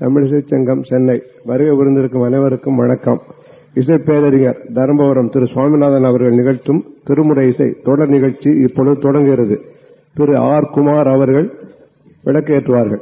தமிழிசை சங்கம் சென்னை. வருகை விருந்திருக்கும் அனைவருக்கும் வணக்கம். இசை பேரறிஞர் தர்மபுரம் திரு சுவாமிநாதன் அவர்கள் நிகழ்த்தும் திருமுறை இசை தொடர் நிகழ்ச்சி இப்பொழுது தொடங்குகிறது. திரு ஆர் குமார் அவர்கள் விளக்கேற்றுவார்கள்.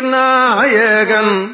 நாயகன்.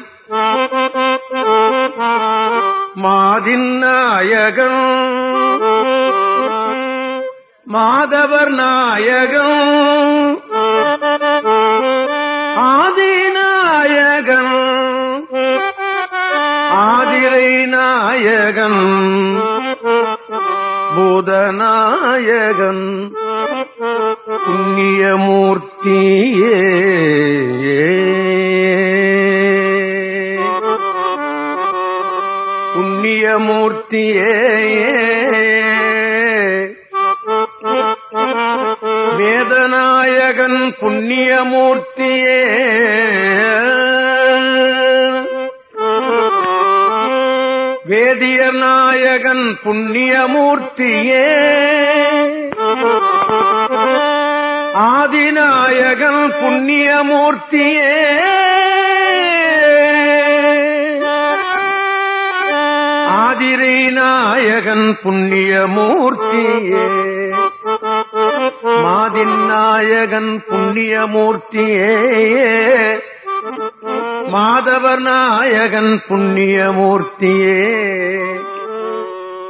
மாதவர் நாயகன் புண்ணியமூர்த்தியே.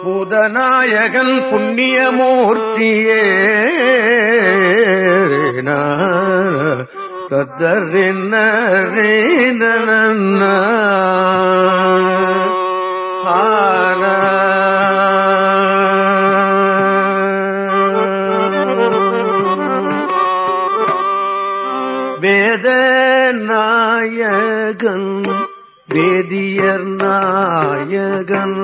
பூதநாயகன் புண்ணியமூர்த்தியே. கத்தரின்ன வேத நாயகன் வேதியர் நாயகன்.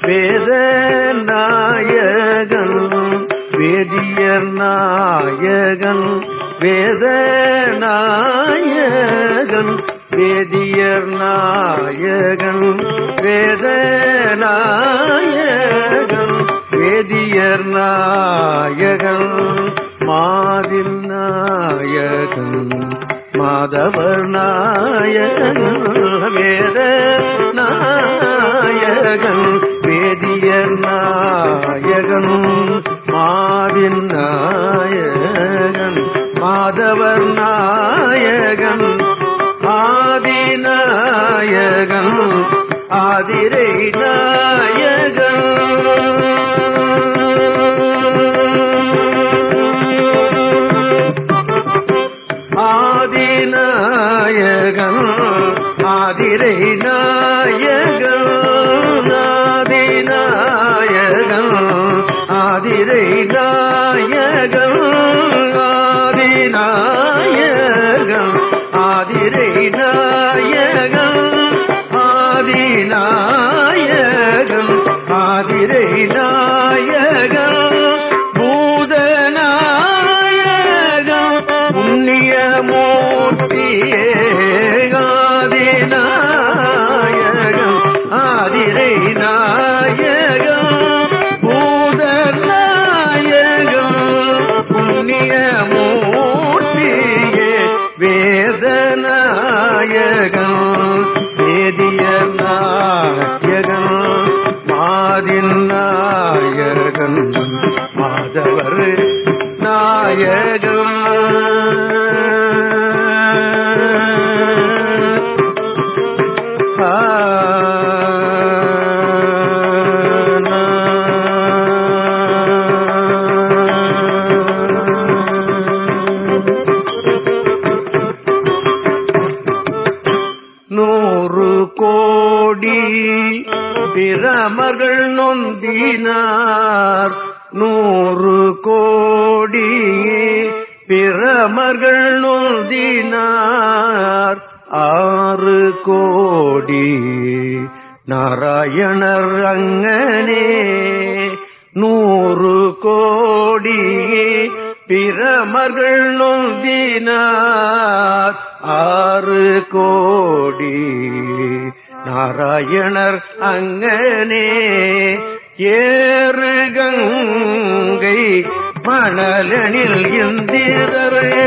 வேத நாயகன் வேதியர் நாயகன். வேத நாயகன் வேதியர் நாயகன். வேத நாயகன் நாயகன் மாதில் நாயகன் மாதவர் நாயகன் வேத நாயகன் வேதியர் நாயகன் மாதில் நாயகன் மாதவர் நாயகன் ஆதிநாயகன் ஆதிரை நாயகன் ஆதிநாயகன் ஆதிரை நாயகன் ஆதிநாயகன் ஆதிரை நாயகன் ஆதிநாயகன் ஆதிரை நாயகன் ஆதிநாயகன் ஆதிரை நாயகன் புண்ணியமூர்த்தியே ஆதிநாயகன் ஆதிரை நாராயணர் அங்கனே. ஏறு கங்கை மணலனில் இந்திரரே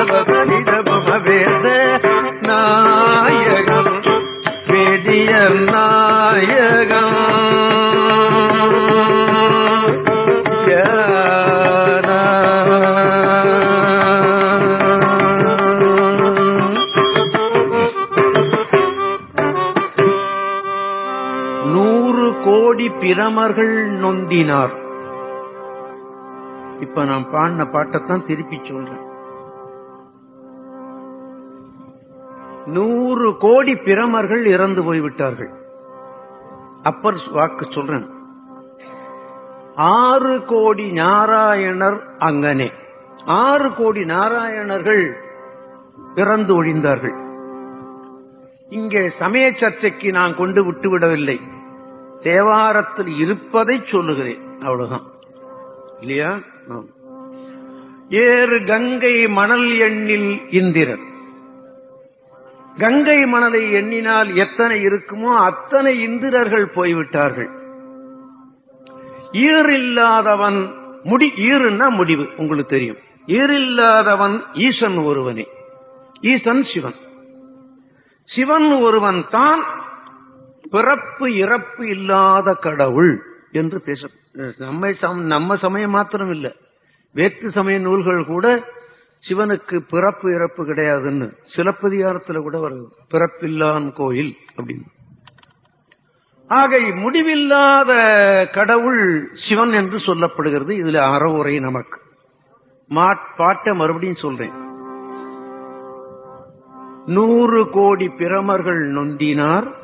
பிரமர்கள் நொந்தினார். இப்ப நான் பாடின பாட்டைத்தான் திருப்பி சொல்றேன். நூறு கோடி பிரமர்கள் இறந்து போய்விட்டார்கள். அப்பர் வாக்கு சொல்றேன். ஆறு கோடி நாராயணர் அங்கனே. ஆறு கோடி நாராயணர்கள் இறந்து ஒழிந்தார்கள். இங்கே சமய சர்ச்சைக்கு நான் கொண்டு விட்டுவிடவில்லை தேவாரத்தில் இருப்பதை சொல்லுகிறேன். அவ்வளவுதான். இல்லையா? ஏறு கங்கை மணல் எண்ணில் இந்திரன். கங்கை மணலை எண்ணினால் எத்தனை இருக்குமோ அத்தனை இந்திரர்கள் போய்விட்டார்கள். ஈரில்லாதவன் முடி ஈருன்னா முடிவு உங்களுக்கு தெரியும். ஈரில்லாதவன் ஈசன் ஒருவனே. ஈசன் சிவன். சிவன் ஒருவன் தான் பிறப்பு இறப்பு இல்லாத கடவுள் என்று பேச நம்ம நம்ம சமயம் மாத்திரம் இல்லை. வேற்று சமய நூல்கள் கூட சிவனுக்கு பிறப்பு இறப்பு கிடையாதுன்னு சிலப்பதிகாரத்துல கூட வருது. பிறப்பில்லான் கோயில் அப்படின்னு. ஆக முடிவில்லாத கடவுள் சிவன் என்று சொல்லப்படுகிறது. இதுல அறவுரை நமக்கு. மாட்- பாட்டை மறுபடியும் சொல்றேன். நூறு கோடி பிரமர்கள் நொந்தினார்.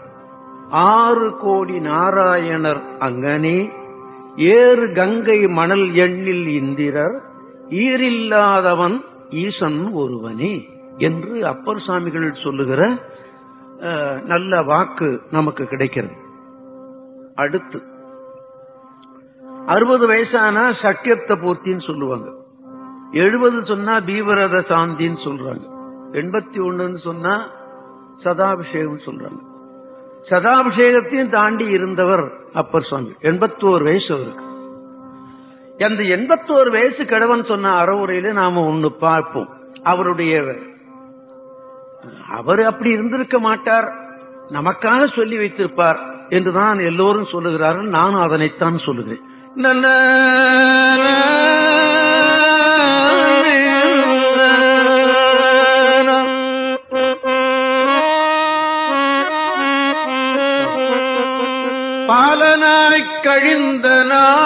ஆறு கோடி நாராயணர் அங்கனே ஏறு கங்கை மணல் எண்ணில் இந்திரர் ஈரில்லாதவன் ஈசன் ஒருவனே என்று அப்பர் சாமிகள் சொல்லுகிற நல்ல வாக்கு நமக்கு கிடைக்கிறது. அடுத்து அறுபது வயசானா சக்கியத்த பூர்த்தின்னு சொல்லுவாங்க. எழுபது சொன்னா பீவரத சாந்தின்னு சொல்றாங்க. எண்பத்தி ஒண்ணுன்னு சொன்னா சதாபிஷேகம் சொல்றாங்க. சதாபிஷேகத்தையும் தாண்டி இருந்தவர் அப்பர் சுவாமி. எண்பத்தோரு வயசு அவருக்கு. அந்த எண்பத்தோரு வயசு கிழவன் சொன்ன அறவுரையில நாம ஒண்ணு பார்ப்போம். அவருடைய அவர் அப்படி இருந்திருக்க மாட்டார். நமக்காக சொல்லி வைத்திருப்பார் என்றுதான் எல்லோரும் சொல்லுகிறார்கள். நானும் அதனைத்தான் சொல்லுகிறேன். கழிந்த நாளும்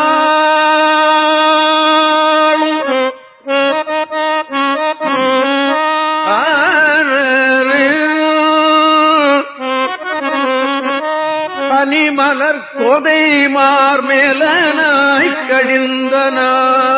பனிமலர் கோதை மார்மேலனாய் கழிந்த நாளும்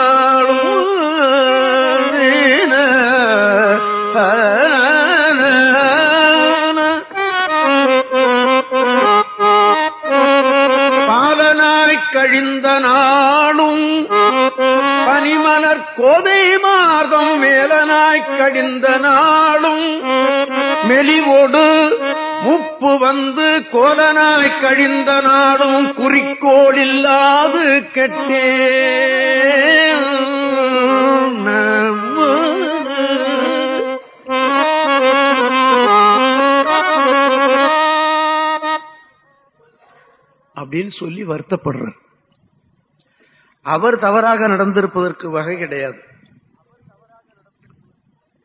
கோதை மாதம் மேலனாய் கடிந்த நாளும் மெலிவோடு உப்பு வந்து கோலனாய் கழிந்த நாடும் குறிக்கோள் இல்லாது கெட்டே அப்படின்னு சொல்லி வருத்தப்படுற அவர் தவறாக நடந்திருப்பதற்கு வகை கிடையாது.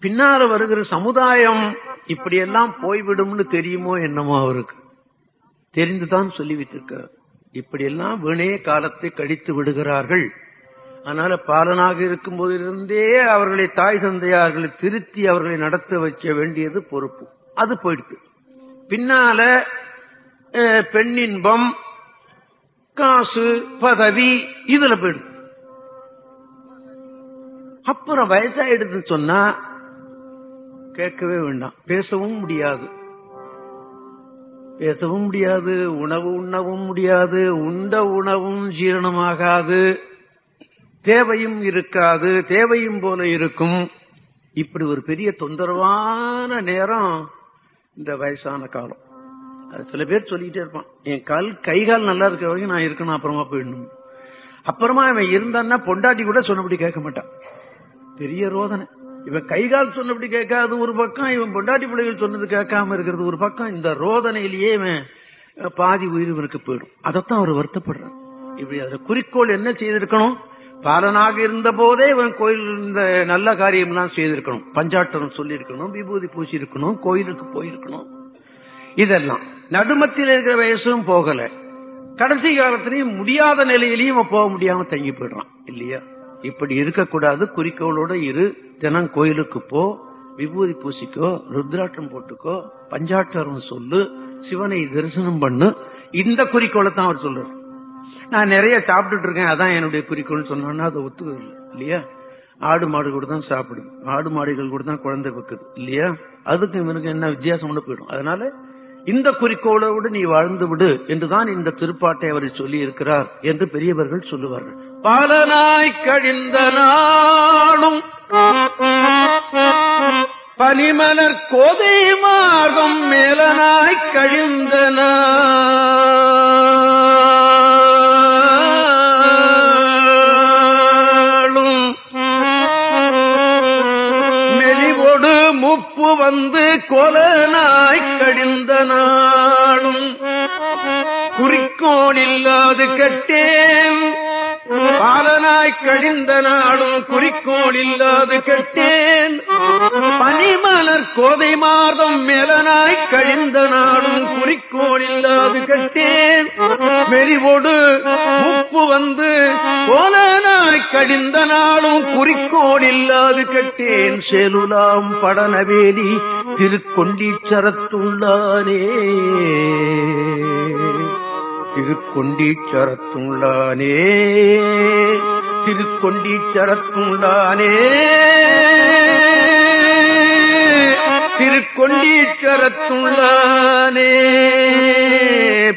பின்னால வருகிற சமுதாயம் இப்படியெல்லாம் போய்விடும்னு தெரியுமோ என்னமோ அவருக்கு. தெரிந்துதான் சொல்லி வைத்திருக்கிறார் இப்படியெல்லாம் வீணே காலத்தை கழித்து விடுகிறார்கள். அதனால பாலனாக இருக்கும் போதிலிருந்தே அவர்களை தாய் தந்தையார்களை திருத்தி அவர்களை நடத்த வைக்க வேண்டியது பொறுப்பு. அது போயிடுது. பின்னால அஹ், பெண்ணின்பம் காசு பதவி இதுல போயிடும் அப்புறம் வயசாயிடுதுன்னு சொன்னா கேட்கவே வேண்டாம். பேசவும் முடியாது. பேசவும் முடியாது உணவு உண்ணவும் முடியாது உண்ட உணவும் ஜீரணமாகாது. தேவையும் இருக்காது தேவையும் போல இருக்கும். இப்படி ஒரு பெரிய தொந்தரவான நேரம் இந்த வயசான காலம். சில பேர் சொல்லிக்கிட்டே இருப்பான் என் கால் கை கால் நல்லா இருக்கிற வரைக்கும் நான் இருக்கணும் அப்புறமா போயிடணும். அப்புறமா அவன் இருந்தான்னா பொண்டாட்டி கூட சொன்னபடி கேட்க மாட்டான். பெரிய ரோதனை. இவன் கை கால் சொன்னபடி கேட்காது ஒரு பக்கம் இவன் பொண்டாட்டி பிள்ளைகள் சொன்னது கேட்காம இருக்கிறது ஒரு பக்கம் இந்த ரோதனையிலேயே இவன் பாதி உயிர் போயிடும். அதைத்தான் அவர் வருத்தப்படுறான் இப்படி அதுல குறிக்கோள் என்ன செய்திருக்கணும்? பாலனாக இருந்த போதே இவன் கோயில் இந்த நல்ல காரியம்லாம் செய்திருக்கணும். பஞ்சாட்டம் சொல்லியிருக்கணும் விபூதி பூசி இருக்கணும் கோயிலுக்கு போயிருக்கணும். இதெல்லாம். நடுமத்தில் இருக்கிற வயசும் போகல. கடைசி காலத்திலையும் முடியாத நிலையிலையும் போக முடியாம தங்கி போயிடுறான். இல்லையா? இப்படி இருக்கக்கூடாது. குறிக்கோளோட இரு. தினம் கோயிலுக்கு போ. விபூதி பூசிக்கோ. ருத்ராட்டம் போட்டுக்கோ. பஞ்சாட்சரம் சொல்லு. சிவனை தரிசனம் பண்ணு. இந்த குறிக்கோளை தான் அவர் சொல்றாரு. நான் நிறைய சாப்பிட்டுட்டு இருக்கேன். அதான் என்னுடைய குறிக்கோள்னு சொன்னோன்னா அதை ஒத்துக்கல இல்லையா? ஆடு மாடு கூட தான் சாப்பிடுது ஆடு மாடுகள் கூட தான் குழந்தை வைக்குது இல்லையா? அதுக்கு இவனுக்கு என்ன வித்தியாசம்னு போயிடும். அதனால இந்த குறிக்கோளோடு நீ வாழ்ந்து விடு என்றுதான் இந்த திருப்பாட்டை அவர் சொல்லி இருக்கிறார் என்று பெரியவர்கள் சொல்லுவார்கள். பாலனாய் கழிந்த நாளும் பனிமலர் கோதை மார்க்கம் மேலனாய் கழிந்த நாளும். மெலிவோடு முப்பு வந்து கொலனாய் கடிந்த நாளும். குறிக்கோள் இல்லாது கெட்டேன். பாலனாய் கழிந்த நாளும் குறிக்கோள் இல்லாது கெட்டேன். பனிமலர் கோதை மாதம் மேலனாய் கழிந்த நாளும் குறிக்கோள் இல்லாது கெட்டேன். மெலிவோடு முப்பு வந்து கோலனாய் கழிந்த நாளும் குறிக்கோள் இல்லாது கெட்டேன். செலுலாம் படனவேலி திருக்கொண்டீச்சரத்துள்ளானே. திருக்கொண்டீச்சரத்துள்ளானே. திருக்கொண்டீச்சரத்துள்ளானே. திருக்கொண்டீச்சரத்துள்ளானே.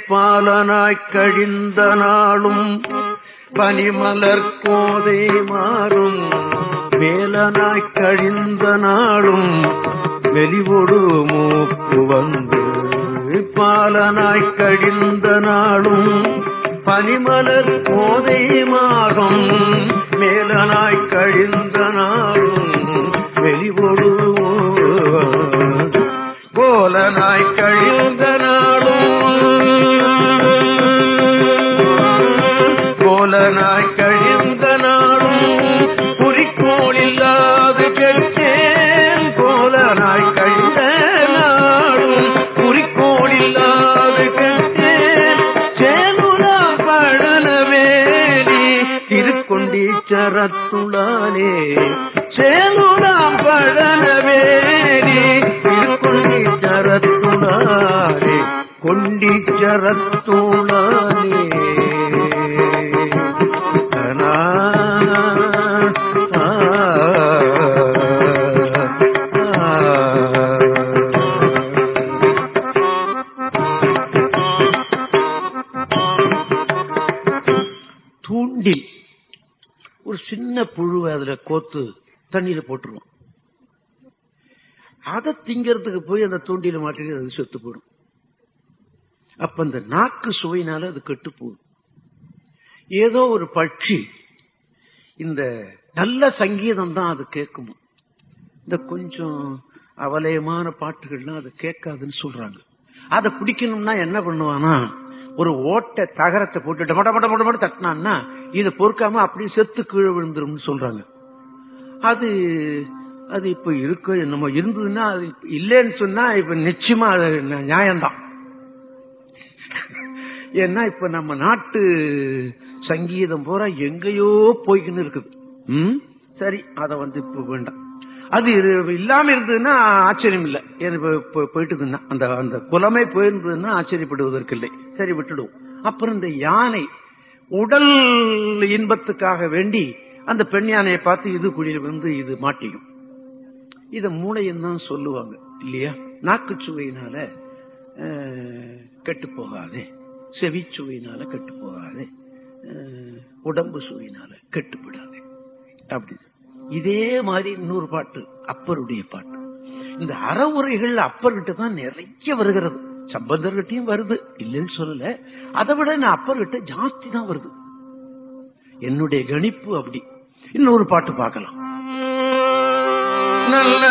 பாலனாய் கழிந்த நாளும் பனிமலர் கோதை மாறும். வேலனாய் கழிந்த நாளும் வெளிவொடு மூப்பு வந்து பாலனாய் கழிந்த நாளும் பனிமலர் போதை மாகம் மேலனாய் கழிந்த நாளும் வெளிவொடு கோலனாய் கழிந்த நாளும் அச்சரத்துளாலே சேனுலாம் பழனவேலி திருக்கொண்டீச்சரத்துளானே கொண்டீச்சரத்துளானே அனா, ஆ, தூண்டில். ஒரு சின்ன புழுவை அதுல கோத்து தண்ணியில போட்டுருவோம். அதை திங்கிறதுக்கு போய் அந்த தூண்டில மாட்டி அது செத்து போடும் அப்ப அந்த நாக்கு சுவையினால அது கெட்டு போகும். ஏதோ ஒரு பட்சி இந்த நல்ல சங்கீதம் தான் அது கேட்குமா? இந்த கொஞ்சம் அவலயமான பாட்டுகள்லாம் அது கேட்காதுன்னு சொல்றாங்க. அதை பிடிக்கணும்னா என்ன பண்ணுவானா? ஒரு ஓட்டை தகரத்தை போட்டு மட மட மட மட தட்டினான்னா இதை பொறுக்காம அப்படியே செத்து கீழே விழுந்துரும்னு சொல்றாங்க. அது அது இப்ப இருக்க நம்ம இருந்ததுன்னா அது இல்லைன்னு சொன்னா இப்ப நிச்சயமா அது நியாயம்தான். ஏன்னா இப்ப நம்ம நாட்டு சங்கீதம் பூரா எங்கேயோ போய்க்கின்னு இருக்குது. ம்? சரி அத வந்து இப்ப வேண்டாம். அது இது இல்லாம இருந்ததுன்னா ஆச்சரியம் இல்லை ஏன்னா போயிட்டுதுன்னா அந்த அந்த குலமே போயிருந்ததுன்னா ஆச்சரியப்படுவதற்கு இல்லை சரி விட்டுடுவோம். அப்புறம் இந்த யானை உடல் இன்பத்துக்காக வேண்டி அந்த பெண் யானையை பார்த்து இது குழியில் வந்து இது மாட்டியும் இத மூளைன்னு தான் சொல்லுவாங்க இல்லையா? நாக்குச்சுவையினால கெட்டு போகாதே செவிச்சுவையினால கெட்டு போகாதே உடம்பு சுவையினால கெட்டுப்படாதே. அப்படி. இதே மாதிரி இன்னொரு பாட்டு அப்பருடைய பாட்டு. இந்த அறவுரைகள் அப்பர்கிட்ட தான் நிறைய வருகிறது. சம்பந்தர்கிட்டயும் வருது இல்லைன்னு சொல்லல. அதை விட நான் அப்பர்கிட்ட ஜாஸ்தி தான் வருது. என்னுடைய கணிப்பு அப்படி. இன்னொரு பாட்டு பார்க்கலாம். நல்ல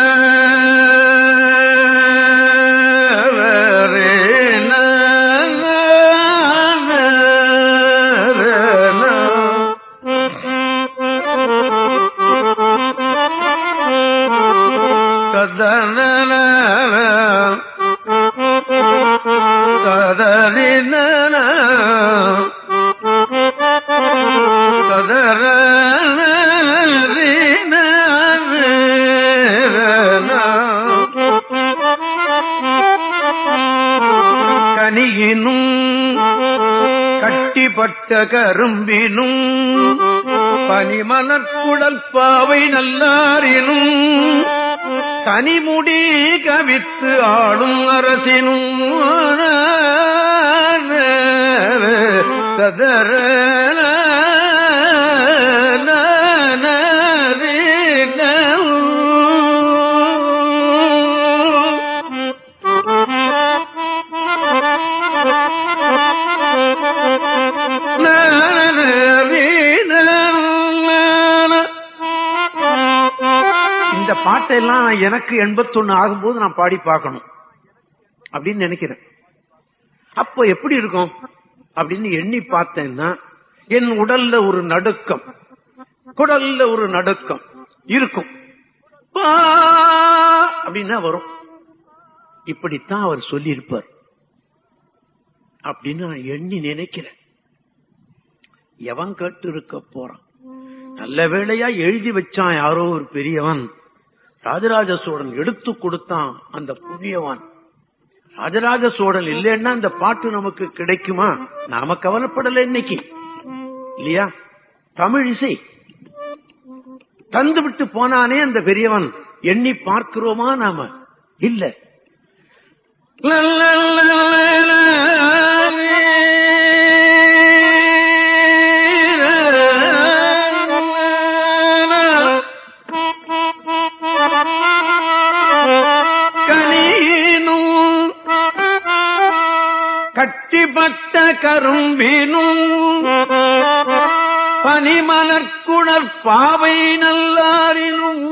பட்ட கரும்பினும் பனிமலர்குழல் பாவை நல்லாரினும் கனிமுடி கவித்து ஆளும் அரசினும். சதர பாட்டெல்லாம் எனக்கு எண்பத்தொன்னு ஆகும்போது நான் பாடி பார்க்கணும். அப்படின்னு நினைக்கிறேன். அப்ப எப்படி இருக்கும்? அப்படின்னு எண்ணி பார்த்தேன்னா என் உடல்ல ஒரு நடுக்கம் குடல்ல ஒரு நடுக்கம் இருக்கும். அப்படின்னா வரும். இப்படித்தான் அவர் சொல்லியிருப்பார். அப்படின்னு நான் எண்ணி நினைக்கிறேன். எவன் கேட்டு இருக்க போறான்? நல்ல வேளையா எழுதி வச்சான் யாரோ ஒரு பெரியவன். ராஜராஜ சோழன் எடுத்து கொடுத்தான் அந்த புண்ணியவான். ராஜராஜ சோழன் இல்லைன்னா இந்த பாட்டு நமக்கு கிடைக்குமா? நாம கவலைப்படல இன்னைக்கு. இல்லையா? தமிழ் இசை. தந்து விட்டு போனானே அந்த பெரியவன். எண்ணி பார்க்கிறோமா நாம? இல்ல. பட்ட கரும்பினும் பனிமலர்குணர் பாவை நல்லாரினும்.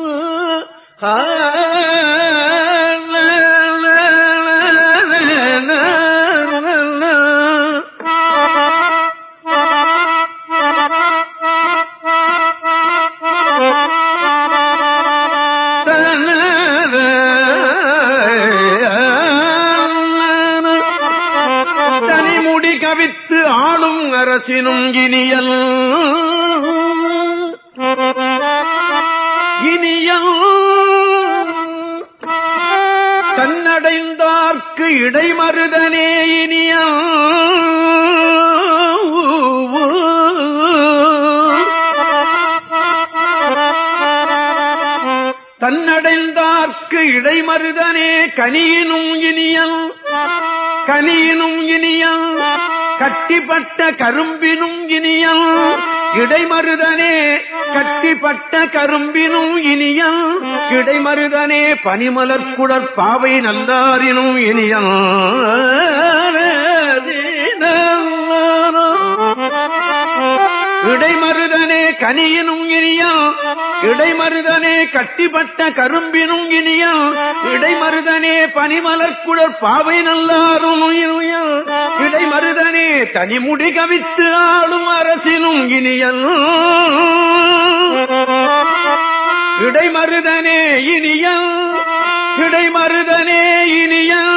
அரசினும் இனியல். இனியல். தன்னடைந்தார்க்கு இடைமருதனே இனியல். தன்னடைந்தார்க்கு இடைமருதனே கனியினும் இனியல். கனியினும் கட்டிப்பட்ட கரும்பினும் இனியல். இடைமருதனே கட்டிப்பட்ட கரும்பினும் இனியல். இடைமருதனே பனிமலர் குடற் பாவை நல்லாரினும் இனியல். இடைமருதனே கனியினும் இனியல் இடைமருதனே கட்டிப்பட்ட கரும்பினும் இனியல் இடைமருதனே பனிமலர்குடர் பாவை நல்லாரும் இனியல் இடைமருதனே தனிமுடி கவித்து ஆளும் அரசினும் இனியல். இடைமருதனே இனியல் இடைமருதனே இனியல்.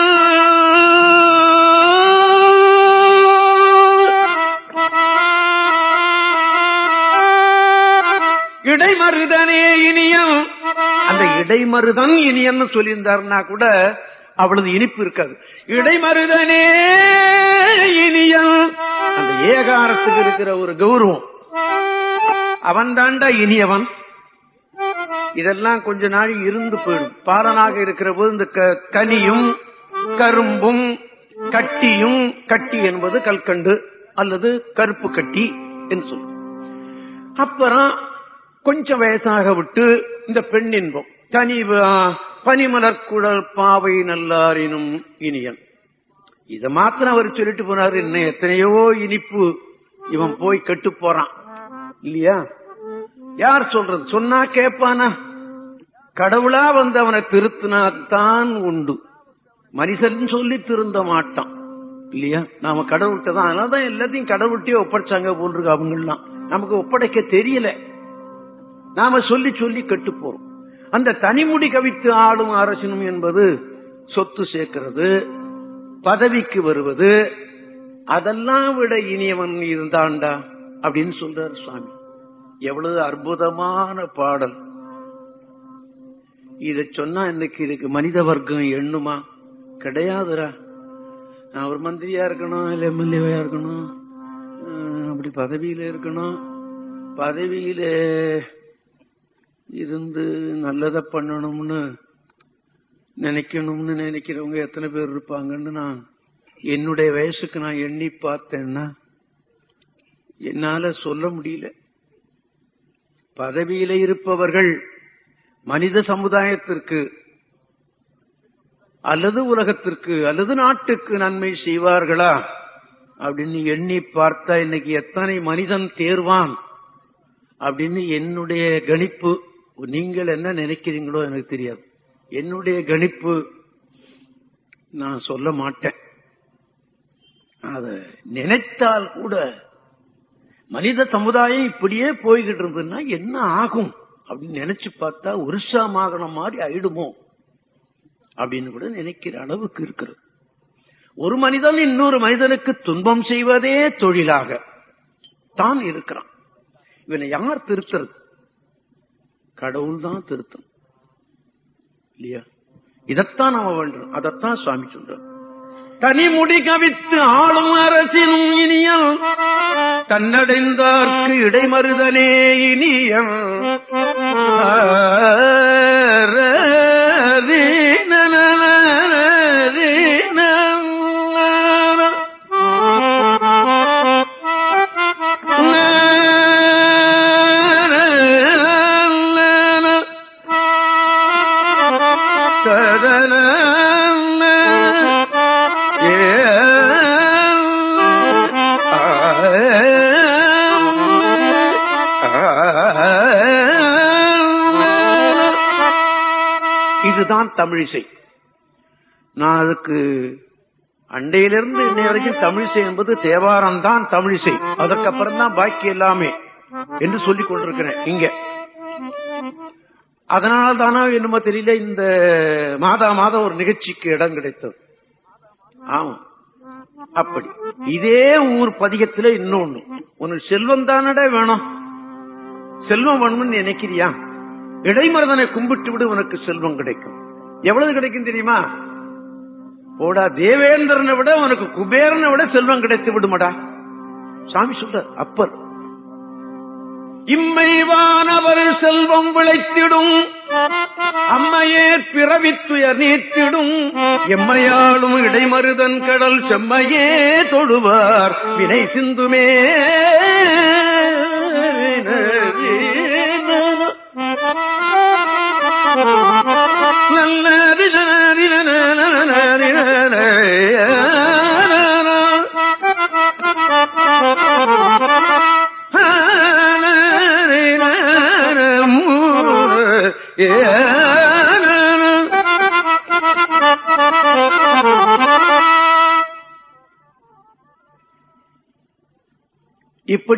இடைமருதனே இனியம். அந்த இடைமருதன் இனியன்னு சொல்லியிருந்தாருன்னா கூட அவ்வளவு இனிப்பு இருக்காது. இடைமருதனே இனியம். அந்த ஏகாரத்துக்கு இருக்கிற ஒரு கௌரவம். அவன் தாண்டா இனியவன். இதெல்லாம் கொஞ்ச நாள் இருந்து போயிடும். பாலனாக இருக்கிற போது இந்த கனியும் கரும்பும் கட்டியும் கட்டி என்பது கல்கண்டு அல்லது கருப்பு கட்டி என்று சொல்லும் அப்புறம் கொஞ்சம் வயசாக விட்டு இந்த பெண் இன்பம். தனி பனிமலர் குழல் பாவை நல்லாரினும் இனியன் இத மாத்திரம் அவர் சொல்லிட்டு போனாரு இன்னும் எத்தனையோ இனிப்பு இவன் போய் கெட்டு போறான். இல்லையா? யார் சொல்றது? சொன்னா கேட்பானா கடவுளா வந்து அவனை திருத்தினாத்தான் உண்டு. மனிதன் சொல்லி திருந்த மாட்டான். இல்லையா? நாம கடவுள்கிட்ட தான் அதனாலதான் எல்லாத்தையும் கடவுள்கிட்டயே ஒப்படைச்சாங்க போன்றிருக்கு அவங்கெல்லாம் நமக்கு ஒப்படைக்க தெரியல. நாம சொல்லி சொல்லி கெட்டு போறோம். அந்த தனிமுடி கவித்து ஆளும் அரசனும் என்பது சொத்து சேர்க்கிறது பதவிக்கு வருவது அதெல்லாம் விட இனியவன் இருந்தாண்டா அப்படின்னு சொல்றார் சுவாமி. எவ்வளவு அற்புதமான பாடல். இத சொன்னா இன்னைக்கு இதுக்கு மனித வர்க்கம் எண்ணுமா? கிடையாதுரா நான் ஒரு மந்திரியா இருக்கணும் இல்ல எம்எல்ஏவா இருக்கணும் அப்படி பதவியில இருக்கணும். பதவியில இருந்து நல்லதை பண்ணணும்னு நினைக்கணும்னு நினைக்கிறவங்க எத்தனை பேர் இருப்பாங்கன்னு நான் என்னுடைய வயசுக்கு நான் எண்ணி பார்த்தேன்னா என்னால சொல்ல முடியல. பதவியில இருப்பவர்கள் மனித சமுதாயத்திற்கு அல்லது உலகத்திற்கு அல்லது நாட்டுக்கு நன்மை செய்வார்களா அப்படின்னு எண்ணி பார்த்தா இன்னைக்கு எத்தனை மனிதன் தேர்வான் அப்படின்னு என்னுடைய கணிப்பு நீங்கள் என்ன நினைக்கிறீங்களோ எனக்கு தெரியாது. என்னுடைய கணிப்பு நான் சொல்ல மாட்டேன். அத நினைத்தால் கூட மனித சமுதாயம் இப்படியே போய்கிட்டு இருந்ததுன்னா என்ன ஆகும் அப்படின்னு நினைச்சு பார்த்தா ஒரிசா மாகணம் மாதிரி ஆயிடுமோ அப்படின்னு கூட நினைக்கிற அளவுக்கு இருக்கிறது. ஒரு மனிதன் இன்னொரு மனிதனுக்கு துன்பம் செய்வதே தொழிலாக தான் இருக்கிறான். இவனை யார் திருத்துறது? கடவுள் தான் திருத்தம். இல்லையா? இதத்தான் நாம வேண்டும் அதத்தான் சுவாமி சொல்றார். தனிமுடி கவித்து ஆளும் அரசினும் இனியம். தன்னடைந்தார்க்கு இடைமருதனே இனியம். இதுதான் தமிழிசை. நான் அதுக்கு அண்டையிலிருந்து இன்னை வரைக்கும் தமிழிசை என்பது தேவாரம் தான் தமிழிசை. அதற்கப்புறம் தான் பாக்கி எல்லாமே என்று சொல்லிக் கொண்டிருக்கிறேன் இங்க. அதனால தானோ என்னமோ தெரியல இந்த மாதா மாதம் ஒரு நிகழ்ச்சிக்கு இடம் கிடைத்தது. ஆமா அப்படி. இதே ஊர் பதிகத்துல இன்னொன்னு. உனக்கு செல்வம் தானடா வேணும்? செல்வம் வேணும்னு நினைக்கிறியா? இடைமருதனை கும்பிட்டு விடு உனக்கு செல்வம் கிடைக்கும். எவ்வளவு கிடைக்கும் தெரியுமா? போடா தேவேந்திரனை விட உனக்கு குபேரனை விட செல்வம் கிடைத்து விடுமடா. சாமி சொல்ற அப்பர். இம்மைவானவர் செல்வம் விளைத்திடும். அம்மையே பிறவித்துயர் நீத்திடும். எம்மையாளும் இடைமருதன் கடல் செம்மையே தொழுவார் வினை சிந்துமே. இப்படி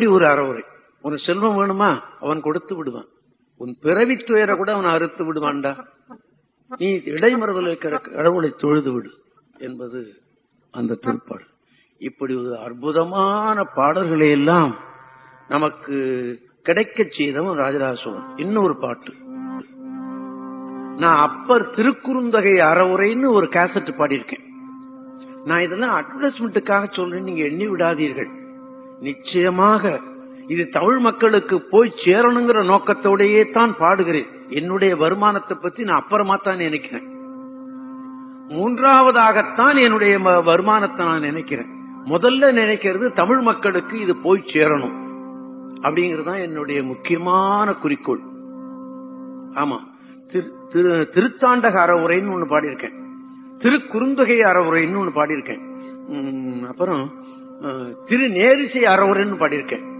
ஒரு அறவுரை. உன் செல்வம் வேணுமா? அவன் கொடுத்து விடுவான். உன் பிறவி துயர கூட அவன் அறுத்து விடுவான்டா. நீ இடைமறுதல் இருக்கிற கடவுளை தொழுது விடு என்பது அந்த திருப்பாடு இப்படி ஒரு அற்புதமான பாடல்களை எல்லாம் நமக்கு கிடைக்க செய்தவன் ராஜராஜ சோழன். இன்னொரு பாட்டு. நான் அப்பர் திருக்குறுந்தகை அறவுரைன்னு ஒரு கேசட் பாடியிருக்கேன். நான் இதெல்லாம் அட்வர்டைஸ்மெண்ட்டுக்காக சொல்றேன் நீங்க எண்ணி விடாதீர்கள். நிச்சயமாக இது தமிழ் மக்களுக்கு போய் சேரணுங்கிற நோக்கத்தோடையே தான் பாடுகிறேன். என்னுடைய வருமானத்தை பத்தி நான் அப்புறமா தான் நினைக்கிறேன். மூன்றாவதாகத்தான் என்னுடைய ம- வருமானத்தை நான் நினைக்கிறேன். முதல்ல நினைக்கிறது தமிழ் மக்களுக்கு இது போய் சேரணும். அப்படிங்கறதுதான் என்னுடைய முக்கியமான குறிக்கோள். ஆமா. திரு- திரு- திருத்தாண்டக அறவுரைன்னு ஒண்ணு பாடியிருக்கேன். திருக்குறுந்தொகை அறவுரைன்னு ஒண்ணு பாடியிருக்கேன். அப்புறம் திரு நேரிசை அறவுரைன்னு பாடியிருக்கேன்.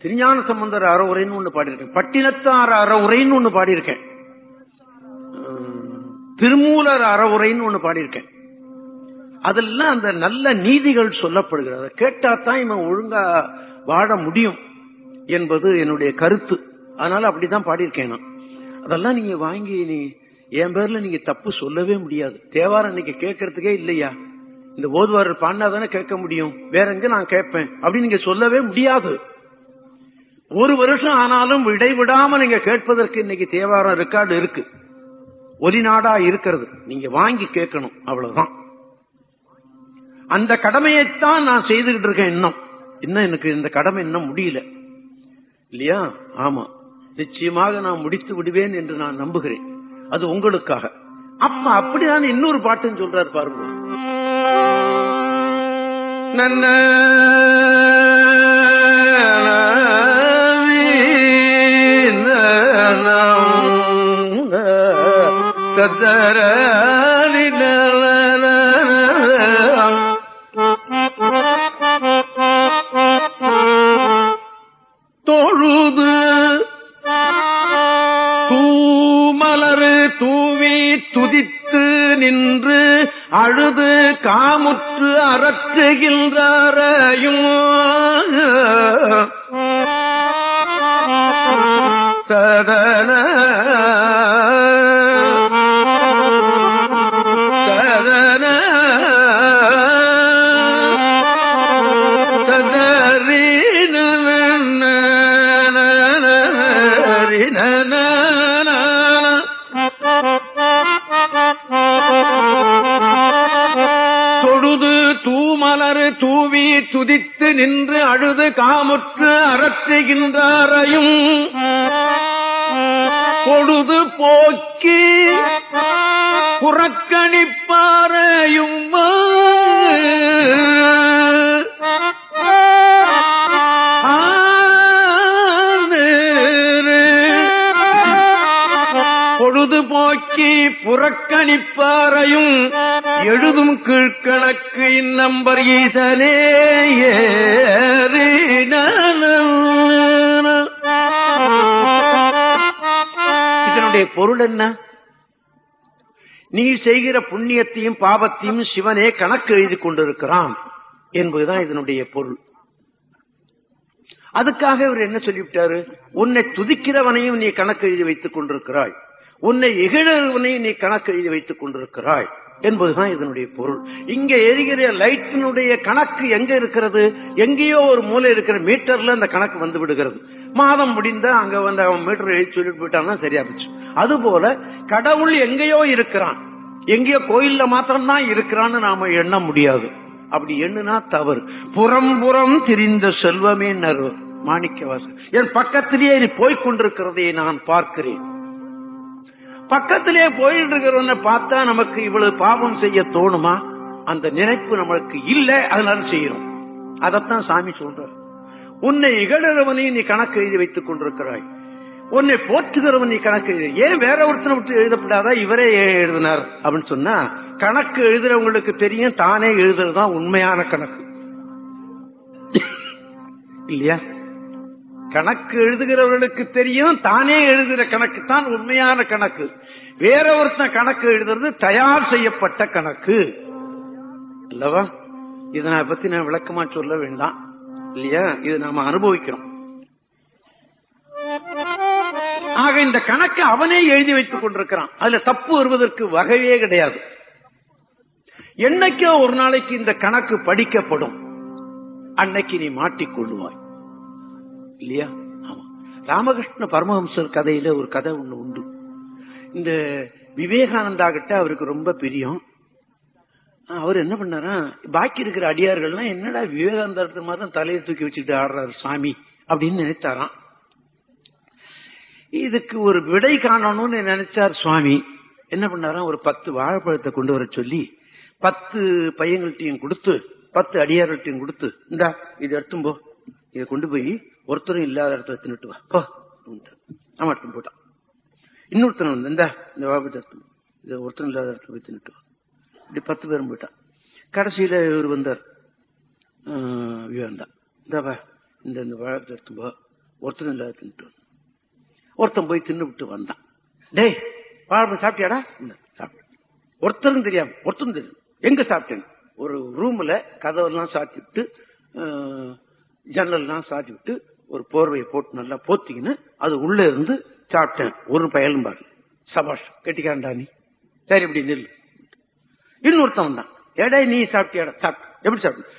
திருஞான சம்பந்தர் அறவுரைன்னு ஒண்ணு பாடியிருக்கேன். பட்டினத்தார் அறவுரைன்னு ஒண்ணு பாடியிருக்கேன். திருமூலர் அறவுரைன்னு ஒண்ணு பாடியிருக்கேன். அதெல்லாம் அந்த நல்ல நீதிகள் சொல்லப்படுகிறது. அதை கேட்டாதான் இவன் ஒழுங்கா வாழ முடியும் என்பது என்னுடைய கருத்து. அதனால அப்படிதான் பாடியிருக்கேன் நான். அதெல்லாம் நீங்க வாங்கி நீ என் பேர்ல நீங்க தப்பு சொல்லவே முடியாது. தேவாரம் இன்னைக்கு கேட்கறதுக்கே இல்லையா? இந்த ஓதுவாரர் பாடினாதானே கேட்க முடியும். வேற எங்க நான் கேட்பேன்? அப்படின்னு நீங்க சொல்லவே முடியாது. ஒரு வருஷம் ஆனாலும் இடைவிடாம நீங்க கேட்பதற்கு இன்னைக்கு தேவாரம் ரெக்கார்டு இருக்கு. ஒலிநாடா இருக்கிறது. நீங்க வாங்கி கேட்கணும். அவ்வளவுதான். அந்த கடமையைத்தான் நான் செய்துகிட்டு இருக்கேன் இன்னும். இன்னும் எனக்கு இந்த கடமை இன்னும் முடியல. இல்லையா? ஆமா. நிச்சயமாக நான் முடித்து விடுவேன் என்று நான் நம்புகிறேன். அது உங்களுக்காக. அப்ப அப்படிதான் இன்னொரு பாட்டுன்னு சொல்றாரு பாருங்க. நன்ன தொழுது நின்று அழுது காமுற்று அறற்றுகின்றாரையும் சதன நின்று அழுது காமுற்று அறற்றுகின்றாரையும். பொழுது போக்கி புறக்கணிப்பாரையும் பொழுதுபோக்கி புறக்கணிப்பாரையும். எழுதும் கீழ்கணக்கு இந்நம்பர் ஈசனே இதனுடைய பொருள் என்ன? நீ செய்கிற புண்ணியத்தையும் பாவத்தையும் சிவனே கணக்கு எழுதி கொண்டிருக்கிறான் என்பதுதான் இதனுடைய பொருள். அதுக்காக இவர் என்ன சொல்லிவிட்டாரு? உன்னை துதிக்கிறவனையும் நீ கணக்கு எழுதி வைத்துக் கொண்டிருக்கிறாய். உன்னை இகழவனையும் நீ கணக்கு எழுதி வைத்துக் கொண்டிருக்கிறாய். என்பதுதான் இதனுடைய பொருள். இங்க எரிகிற லைட்டினுடைய கணக்கு எங்க இருக்கிறது? எங்கேயோ ஒரு மூலை இருக்கிற மீட்டர்ல அந்த கணக்கு வந்து விடுகிறது. மாதம் முடிந்தா அங்க வந்து அவன் மீட்டர் எழுதி சொல்லிட்டு போயிட்டான்னா சரியா போச்சு அதுபோல கடவுள் எங்கேயோ இருக்கிறான். எங்கேயோ கோயில்ல மாத்திரம்தான் இருக்கிறான்னு நாம எண்ண முடியாது. அப்படி எண்ணுனா தவறு. புறம் புறம் திரிந்த செல்வமே நறு மாணிக்கவாசன். என் பக்கத்திலேயே நீ போய்க் நான் பார்க்கிறேன். பக்கத்திலே போயிட்டு இருக்கிறவன பார்த்தா நமக்கு இவ்வளவு பாவம் செய்ய தோணுமா? அந்த நினைப்பு நம்மளுக்கு இல்லை அதனால செய்யறோம் அதத்தான் சாமி சொல்றார். உன்னை இகழறவனை நீ கணக்கு எழுதி வைத்துக் கொண்டிருக்கிறாய். உன்னை போற்றுகிறவன் நீ கணக்கு எழுதி ஏன் வேற ஒருத்தனை விட்டு எழுதப்படாதா? இவரே ஏன் எழுதினார் அப்படின்னு சொன்னா கணக்கு எழுதுறவங்களுக்கு தெரியும் தானே எழுதுறதுதான் உண்மையான கணக்கு. இல்லையா? கணக்கு எழுதுகிறவர்களுக்கு தெரியும் தானே எழுதுகிற கணக்கு தான் உண்மையான கணக்கு. வேற ஒருத்தன் கணக்கு எழுதுறது தயார் செய்யப்பட்ட கணக்கு. அல்லவா? இதனை பத்தி நான் விளக்கமா சொல்ல வேண்டாம். இல்லையா? இது நாம அனுபவிக்கிறோம். ஆக இந்த கணக்கு அவனே எழுதி வைத்துக் கொண்டிருக்கிறான். அதுல தப்பு வருவதற்கு வகையே கிடையாது. என்னைக்கோ ஒரு நாளைக்கு இந்த கணக்கு படிக்கப்படும். அன்னைக்கு நீ மாட்டிக்கொள்ளுவாய் இல்லையா? ஆமா. ராமகிருஷ்ண பரமஹம்சர் கதையில ஒரு கதை ஒண்ணு உண்டு. இந்த விவேகானந்தா கிட்ட அவருக்கு ரொம்ப பிரியம். அவர் என்ன பண்ணாரா பாக்கி இருக்கிற அடியார்கள்லாம் என்னடா விவேகானந்தா மாதிரி தான் தலையை தூக்கி வச்சுட்டு ஆடுறாரு சாமி அப்படின்னு நினைத்தாராம். இதுக்கு ஒரு விடை காணணும்னு நினைச்சார் சுவாமி. என்ன பண்ணாராம் ஒரு பத்து வாழைப்பழத்தை கொண்டு வர சொல்லி பத்து பையங்கள்ட்டையும் கொடுத்து பத்து அடியார்கள்ட்டையும் கொடுத்து இந்தா இது எடுத்தும்போ. இதை கொண்டு போய் ஒருத்தரும் இல்லாத இடத்துல தின்னுட்டு வா. போ. அவன் எடுத்து போட்டான் இன்னொருத்தன் வந்து இந்த வாபத்தை இது ஒருத்தரும் இல்லாத இடத்துல போய் தின்னுட்டு வா. இப்படி பத்து பேரும் போயிட்டான். கடைசியில இவர் வந்தார். விவேந்தா இந்தாவா இந்த இந்த வாழத்தை எடுத்து போ. ஒருத்தரும் இல்லாத தின்னுட்டு ஒருத்தன் போய் தின்னு விட்டு வந்தான். டேய் வாழைப்பழம் சாப்பிட்டியாடா? சாப்பிட்டேன் ஒருத்தரும் தெரியாம ஒருத்தரும் தெரியும். எங்க சாப்பிட்டேன் ஒரு ரூம்ல கதவெல்லாம் சாத்தி விட்டு ஜன்னல்லாம் சாத்தி விட்டு ஒரு போர்வையை போட்டு நல்லா போத்திக்கின்னு அது உள்ள இருந்து சாப்பிட்டேன். ஒரு பயலும் பாரு. சபாஷ் கெட்டிக்காண்டா நீ. சரி இப்படி நெல் இன்னொருத்தன் தான். ஏடா நீ சாப்பிட்டியாடா? சாப்பிட்டு எப்படி சாப்பிட்டு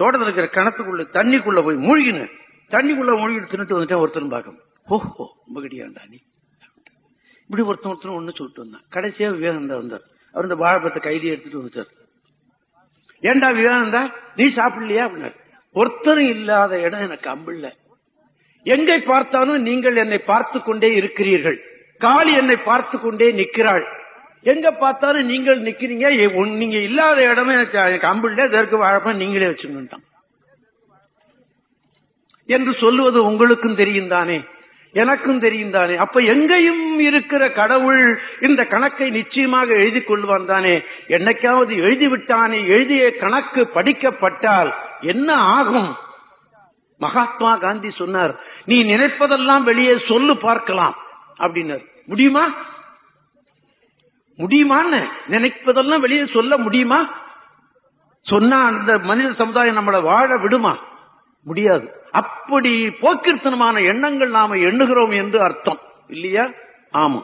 தோட்டத்தில் இருக்கிற கணத்துக்குள்ள தண்ணிக்குள்ள போய் மூழ்கினேன் தண்ணிக்குள்ள மூழ்கிட்டு தின்னுட்டு வந்துட்டேன் ஒருத்தரும் பார்க்கணும். ஓஹோ ரொம்ப கெட்டியாண்டா நீ. இப்படி ஒருத்தன் ஒருத்தரும் ஒண்ணு சொல்லிட்டு வந்தான். கடைசியா விவேகானந்தா வந்தார். அவர் இந்த வாழைப்பழத்தை கைதி எடுத்துட்டு வந்துட்டார். ஏண்டா விவேகானந்தா நீ சாப்பிடலையா? அப்படின்னாரு. ஒருத்தரும் இல்லாத இடம் எனக்கு அம்பில்லை. எங்கை பார்த்தாலும் நீங்கள் என்னை பார்த்து கொண்டே இருக்கிறீர்கள். காளி என்னை பார்த்து கொண்டே நிற்கிறாள். எங்க பார்த்தாலும் நீங்கள் நிக்கிறீங்க நீங்க இல்லாத இடமே எனக்கு இதற்கு வாழப்ப நீங்களே வச்சுக்கிட்டான் என்று சொல்லுவது உங்களுக்கும் தெரியும் தானே. எனக்கும் தெரியும் தானே. அப்ப எங்கேயும் இருக்கிற கடவுள் இந்த கணக்கை நிச்சயமாக எழுதி கொள்வான் தானே. என்னைக்காவது எழுதிவிட்டானே. எழுதிய கணக்கு படிக்கப்பட்டால் என்ன ஆகும்? மகாத்மா காந்தி சொன்னார் நீ நினைப்பதெல்லாம் வெளியே சொல்லு பார்க்கலாம். அப்படின்னார். முடியுமா? முடியுமான்னு நினைப்பதெல்லாம் வெளியே சொல்ல முடியுமா? சொன்னா அந்த மனித சமுதாயம் நம்மளை வாழ விடுமா? முடியாது. அப்படி போக்கிருத்தனமான எண்ணங்கள் நாம எண்ணுகிறோம் என்று அர்த்தம். இல்லையா? ஆமா.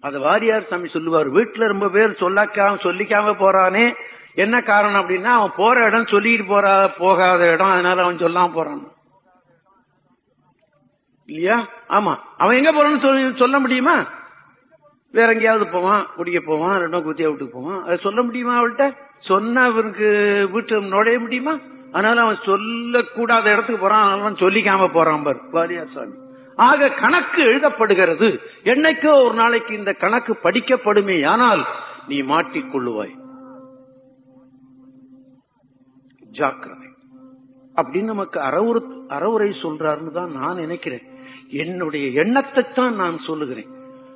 அது வாரியார் சாமி சொல்லுவார் வீட்டுல ரொம்ப பேர் சொல்லாக்காம சொல்லிக்காம போறானே. என்ன காரணம் அப்படின்னா அவன் போற இடம் சொல்லிட்டு போற போகாத இடம் அதனால அவன் சொல்லாம போறான். இல்லையா? ஆமா. அவன் எங்க போறான்னு சொல்லி சொல்ல முடியுமா? வேற எங்கேயாவது போவான் குடிக்க போவான் ரெண்டும் குத்தியா வீட்டுக்கு போவான். அதை சொல்ல முடியுமா அவள்கிட்ட? சொன்னா அவருக்கு வீட்டு நுழைய முடியுமா? அதனால அவன் சொல்லக்கூடாத இடத்துக்கு போறான் அதனால சொல்லிக்காம போறான் பார். சாமி. ஆக கணக்கு எழுதப்படுகிறது. என்னைக்கோ ஒரு நாளைக்கு இந்த கணக்கு படிக்கப்படுமே ஆனால் நீ மாட்டிக்கொள்ளுவாய். ஜாக்கிரதை. அப்படின்னு நமக்கு அறவுறு அறவுரை சொல்றாருன்னு தான் நான் நினைக்கிறேன். என்னுடைய எண்ணத்தை தான் நான் சொல்லுகிறேன்.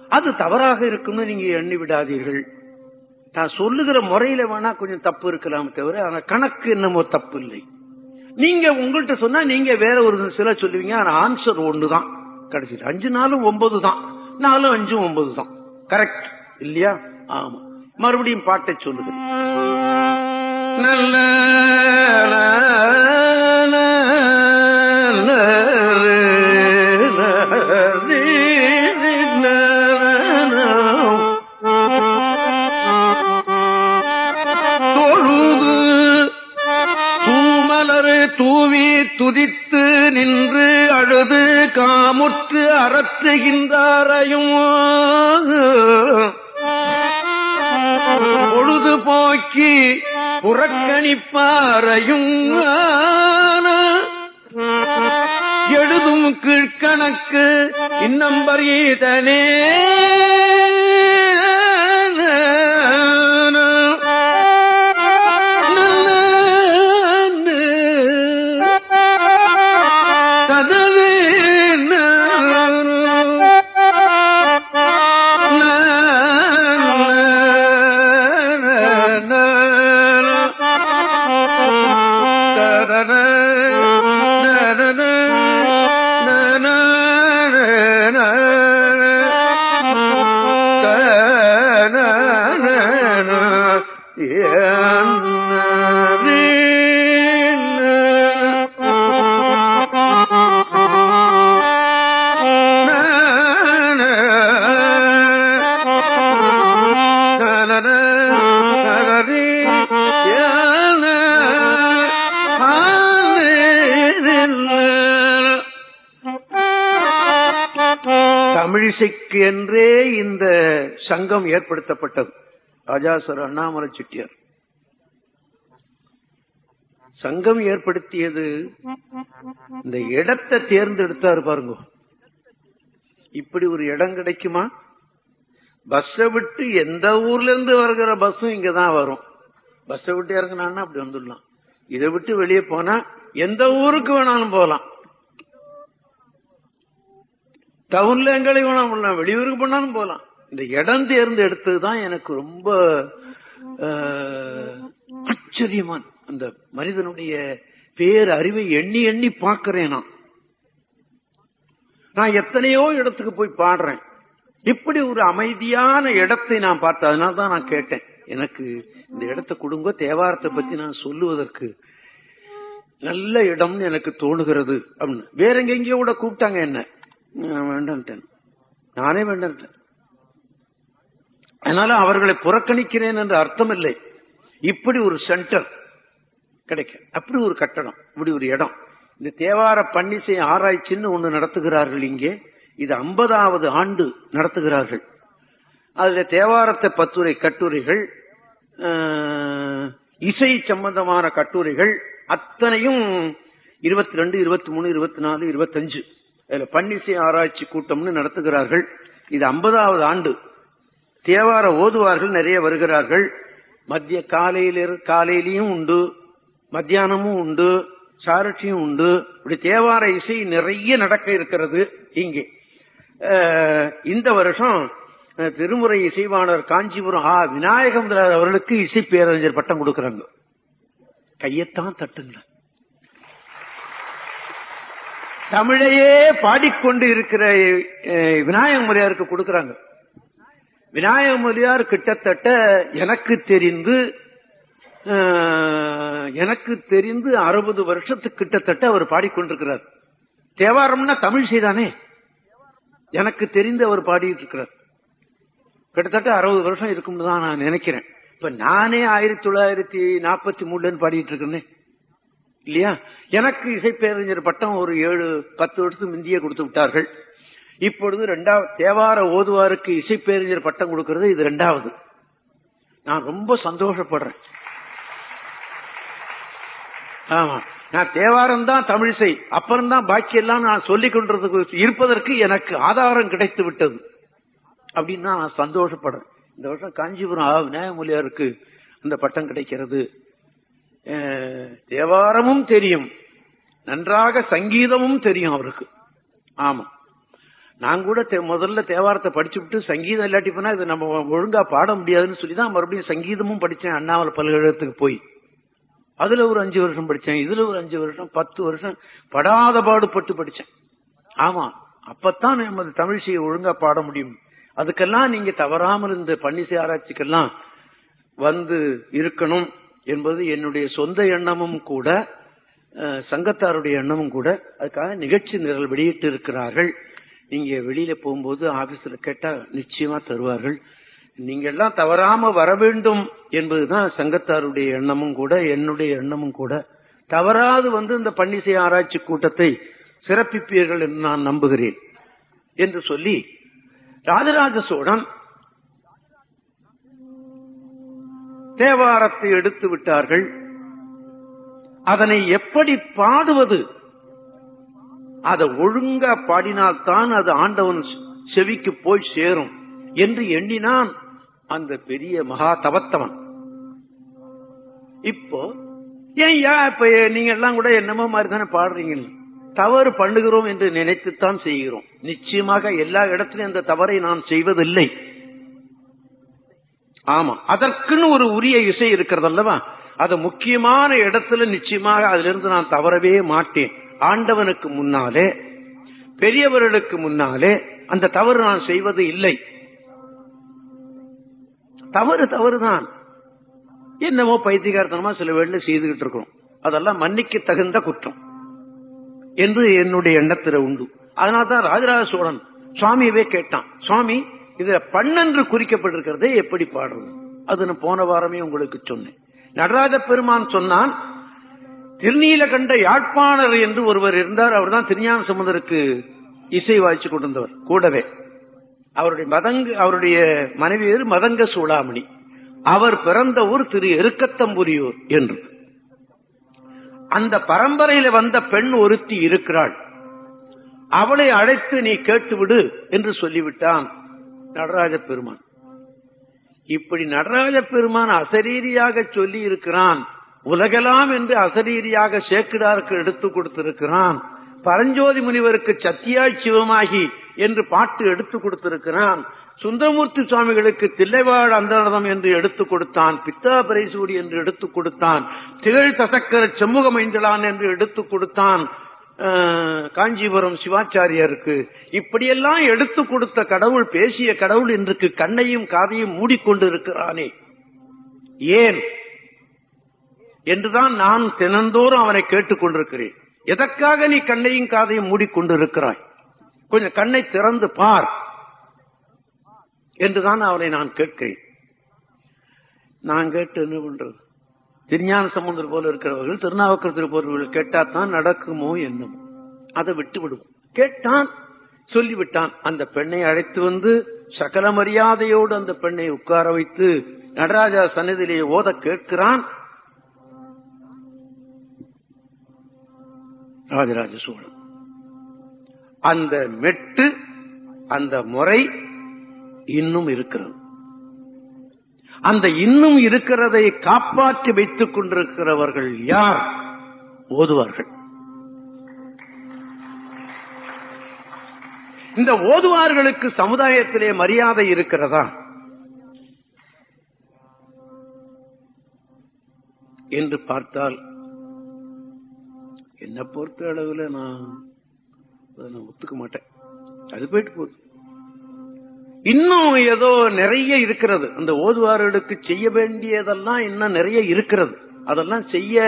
அது தவறாக இருக்கும்னு நீங்க எண்ணி விடாதீர்கள். நான் சொல்லுகிற முறையில வேணா கொஞ்சம் தப்பு இருக்கலாம் தவிர ஆனா கணக்கு என்னமோ தப்பு இல்லை. நீங்க உங்கள்கிட்ட சொன்னா நீங்க வேற ஒரு சில சொல்லுவீங்க ஆனா ஆன்சர் ஒண்ணுதான். கடைசியில் அஞ்சு நாளும் ஒன்பது தான் நாலும் அஞ்சும் ஒன்பது தான் கரெக்ட் இல்லையா? ஆமா. மறுபடியும் பாட்டை சொல்லுகிறேன். தூவி துதித்து நின்று அழுது காமுற்று அறத்துகின்றாரையும். பொழுது போக்கி புறக்கணிப்பாரையும் எழுதும் கீழ்கணக்கு இன்னம்பர் ஈதனே. தமிழிசைக்கு என்றே இந்த சங்கம் ஏற்படுத்தப்பட்டது. ராஜாசர் அண்ணாமலை செட்டியார். சங்கம் ஏற்படுத்தியது இந்த இடத்தை தேர்ந்தெடுத்தாரு பாருங்க. இப்படி ஒரு இடம் கிடைக்குமா? பஸ்ஸை விட்டு எந்த ஊர்ல இருந்து வருகிற பஸ்ஸும் இங்கதான் வரும். பஸ்ஸை விட்டு இறங்கினான்னா அப்படி வந்துடலாம். இதை விட்டு வெளியே போனா எந்த ஊருக்கு வேணாலும் போகலாம். டவுன்ல எங்களையும் வேணாம் போகலாம் வெளியூருக்கு போனாலும் போகலாம். இந்த இடம் தேர்ந்து எடுத்ததுதான் எனக்கு ரொம்ப ஆச்சரியமான அந்த மனிதனுடைய பேர் அறிவை எண்ணி எண்ணி பார்க்கிறேன் நான். நான் எத்தனையோ இடத்துக்கு போய் பாடுறேன். இப்படி ஒரு அமைதியான இடத்தை நான் பார்த்தேன் அதனால தான் நான் கேட்டேன். எனக்கு இந்த இடத்தை கொடுங்க தேவாரத்தை பத்தி நான் சொல்லுவதற்கு நல்ல இடம்னு எனக்கு தோணுகிறது அப்படின்னு. வேற எங்கெங்கயோ கூட கூப்பிட்டாங்க என்ன. வேண்டான்ட்டேன். நானே வேண்டான்ட்டேன். அதனால அவர்களை புறக்கணிக்கிறேன் என்று அர்த்தம் இல்லை இப்படி ஒரு சென்டர் கிடைக்க. அப்படி ஒரு கட்டடம் இப்படி ஒரு இடம். இந்த தேவார பன்னிசை ஆராய்ச்சின்னு ஒண்ணு நடத்துகிறார்கள் இங்கே. இது ஐம்பதாவது ஆண்டு நடத்துகிறார்கள். அதுல தேவாரத்தை பத்துரை கட்டுரைகள் இசை சம்பந்தமான கட்டுரைகள் அத்தனையும் இருபத்தி ரெண்டு இருபத்தி மூணு இருபத்தி நாலு இருபத்தஞ்சு அதுல பன்னிசை ஆராய்ச்சி கூட்டம்னு நடத்துகிறார்கள். இது ஐம்பதாவது ஆண்டு. தேவார ஓதுவார்கள் நிறைய வருகிறார்கள். மத்திய காலையில காலையிலையும் உண்டு மத்தியானமும் உண்டு சாரட்சியும் உண்டு. இப்படி தேவார இசை நிறைய நடக்க இருக்கிறது இங்கே. இந்த வருஷம் திருமுறை இசைவாணர் காஞ்சிபுரம் ஆ. விநாயகம் அவர்களுக்கு இசை பேரறிஞர் பட்டம் கொடுக்கிறாங்க. கையத்தான் தட்டுங்க. தமிழையே பாடிக்கொண்டு இருக்கிற விநாயக முறையாருக்கு கொடுக்கறாங்க. விநாயக முறையார் கிட்டத்தட்ட எனக்கு தெரிந்து எனக்கு தெரிந்து அறுபது வருஷத்துக்கு கிட்டத்தட்ட அவர் பாடிக்கொண்டிருக்கிறார். தேவாரம்னா தமிழ் செய்தானே? எனக்கு தெரிந்து அவர் பாடிட்டு இருக்கிறார் கிட்டத்தட்ட அறுபது வருஷம் இருக்கும்னு தான் நான் நினைக்கிறேன். இப்ப நானே ஆயிரத்தி தொள்ளாயிரத்தி நாற்பத்தி மூணுலன்னு பாடிட்டு இருக்கேன் இல்லையா? எனக்கு இசைப்பேரறிஞர் பட்டம் ஒரு ஏழு பத்து வருஷத்துக்கு முந்தைய கொடுத்து விட்டார்கள். இப்பொழுது ரெண்டாவது தேவார ஓதுவாருக்கு இசைப்பேரறிஞர் பட்டம் கொடுக்கிறது இது ரெண்டாவது. நான் ரொம்ப சந்தோஷப்படுறேன். ஆமா. நான் தேவாரம் தான் தமிழிசை அப்புறம் தான் பாக்கி எல்லாம் நான் சொல்லிக் கொண்டிருந்தது இருப்பதற்கு எனக்கு ஆதாரம் கிடைத்து விட்டது. அப்படின்னு நான் சந்தோஷப்படுறேன். இந்த வருஷம் காஞ்சிபுரம் விநாயகமூலியாருக்கு அந்த பட்டம் கிடைக்கிறது. தேவாரமும் தெரியும். நன்றாக சங்கீதமும் தெரியும் அவருக்கு. ஆமா. நான் கூட முதல்ல தேவாரத்தை படிச்சு விட்டு சங்கீதம் இல்லாட்டி போனா இது நம்ம ஒழுங்கா பாட முடியாதுன்னு சொல்லி தான் மறுபடியும் சங்கீதமும் படிச்சேன் அண்ணாமலை பல்கழகத்துக்கு போய். அதுல ஒரு அஞ்சு வருஷம் படிச்சேன் இதுல ஒரு அஞ்சு வருஷம் பத்து வருஷம் படாத பாடுபட்டு படிச்சேன். ஆமா. அப்பத்தான் நமது தமிழ்ச்சியை ஒழுங்கா பாட முடியும். அதுக்கெல்லாம் நீங்க தவறாமல் இந்த பன்னிசை ஆராய்ச்சிக்கெல்லாம் வந்து இருக்கணும். என்பது என்னுடைய சொந்த எண்ணமும் கூட சங்கத்தாருடைய எண்ணமும் கூட அதுக்காக நிகழ்ச்சி நிரல் வெளியிட்டு இருக்கிறார்கள் நீங்க வெளியில போகும்போது ஆபீஸ்ல கேட்டா நிச்சயமா தருவார்கள். நீங்க எல்லாம் தவறாம வர வேண்டும் என்பதுதான் சங்கத்தாருடைய எண்ணமும் கூட என்னுடைய எண்ணமும் கூட. தவறாது வந்து இந்த பன்னிசை ஆராய்ச்சி கூட்டத்தை சிறப்பிப்பீர்கள் என்று நான் நம்புகிறேன். என்று சொல்லி ராஜராஜ சோழன் தேவாரத்தை எடுத்து விட்டார்கள். அதனை எப்படி பாடுவது? அதை ஒழுங்கா பாடினால்தான் அது ஆண்டவன் செவிக்கு போய் சேரும் என்று எண்ணினான் அந்த பெரிய மகா தவத்தவன் இப்போ ஏன் யா இப்ப நீங்க எல்லாம் கூட என்னமோ மாதிரி தானே பாடுறீங்க. தவறு பண்ணுகிறோம் என்று நினைத்துத்தான் செய்கிறோம். நிச்சயமாக எல்லா இடத்திலும் அந்த தவறை நான் செய்வதில்லை. ஆமா. அதற்குன்னு ஒரு உரிய இசை இருக்கிறது அல்லவா அது முக்கியமான இடத்துல நிச்சயமாக அதிலிருந்து நான் தவறவே மாட்டேன். ஆண்டவனுக்கு முன்னாலே பெரியவர்களுக்கு முன்னாலே அந்த தவறு நான் செய்வது இல்லை. தவறு தவறுதான். என்னமோ பைத்தியகார்த்தனமா சில வேலை செய்துகிட்டு இருக்கிறோம். அதெல்லாம் மன்னிக்க தகுந்த குற்றம் என்று என்னுடைய எண்ணத்தில் உண்டு. அதனால்தான் ராஜராஜ சோழன் சுவாமியவே கேட்டான் சுவாமி இதுல பண்ணென்று குறிக்கப்பட்டிருக்கிறதை எப்படி பாடுறது அது போன வாரமே உங்களுக்கு சொன்னேன். நடராஜ பெருமான் சொன்னான் திருநீலகண்ட யாழ்ப்பாணர் என்று ஒருவர் இருந்தார். அவர் தான் திருஞான சமுதருக்கு இசை வாய்ச்சி கொண்டிருந்தவர். கூடவே அவருடைய மதங்க அவருடைய மனைவி மதங்க சூடாமணி அவர் பிறந்த ஊர் திரு எருக்கத்தம்புரியூர் என்று. அந்த பரம்பரையில வந்த பெண் ஒருத்தி இருக்கிறாள். அவளை அழைத்து நீ கேட்டுவிடு என்று சொல்லிவிட்டான். நடராஜ பெருமான். இப்படி நடராஜ பெருமான் அசரீரியாக சொல்லி இருக்கிறான். உலகெல்லாம் என்று அசரீரியாக சேக்கிடாருக்கு எடுத்து கொடுத்திருக்கிறான். பரஞ்சோதி முனிவருக்கு சத்தியாய் சிவமாகி என்று பாட்டு எடுத்து கொடுத்திருக்கிறான். சுந்தரமூர்த்தி சுவாமிகளுக்கு தில்லைவாழ் அந்தரதம் என்று எடுத்துக் கொடுத்தான். பித்தா பரைசூடி என்று எடுத்துக் கொடுத்தான். திகழ் தசக்கர செம்முகமைந்தலான் என்று எடுத்துக் கொடுத்தான். காஞ்சிபுரம் சிவாச்சாரியருக்கு இப்படியெல்லாம் எடுத்து கொடுத்த கடவுள் பேசிய கடவுள் இன்றைக்கு கண்ணையும் காதையும் மூடிக்கொண்டு இருக்கிறானே ஏன்? என்றுதான் நான் தினந்தோறும் அவனை கேட்டுக்கொண்டிருக்கிறேன். எதற்காக நீ கண்ணையும் காதையும் மூடிக்கொண்டு இருக்கிறாய் கொஞ்சம் கண்ணை திறந்து பார் என்றுதான் அவனை நான் கேட்கிறேன். நான் கேட்டு என்ன பண்றது? திருஞான சம்பந்தர் போல இருக்கிறவர்கள் திருநாவுக்கரசர் போன்றவர்கள் கேட்டாத்தான் நடக்குமோ என்னமோ. அதை விட்டு விடுவோம். கேட்டான் சொல்லிவிட்டான். அந்த பெண்ணை அழைத்து வந்து சகல மரியாதையோடு அந்த பெண்ணை உட்கார வைத்து நடராஜா சன்னதியிலே ஓத கேட்கிறான். ராஜராஜ சோழன். அந்த மெட்டு அந்த முறை இன்னும் இருக்கிறது. அந்த இன்னும் இருக்கிறதை காப்பாற்றி வைத்துக் கொண்டிருக்கிறவர்கள் யார்? ஓதுவார்கள். இந்த ஓதுவார்களுக்கு சமுதாயத்திலே மரியாதை இருக்கிறதா? என்று பார்த்தால் என்ன பொறுத்த அளவில் நான் நான் ஒத்துக்க மாட்டேன். அது போயிட்டு போகுது. இன்னும் ஏதோ நிறைய இருக்கிறது. அந்த ஓதுவார்களுக்கு செய்ய வேண்டியதெல்லாம் இன்னும் நிறைய இருக்கிறது. அதெல்லாம் செய்ய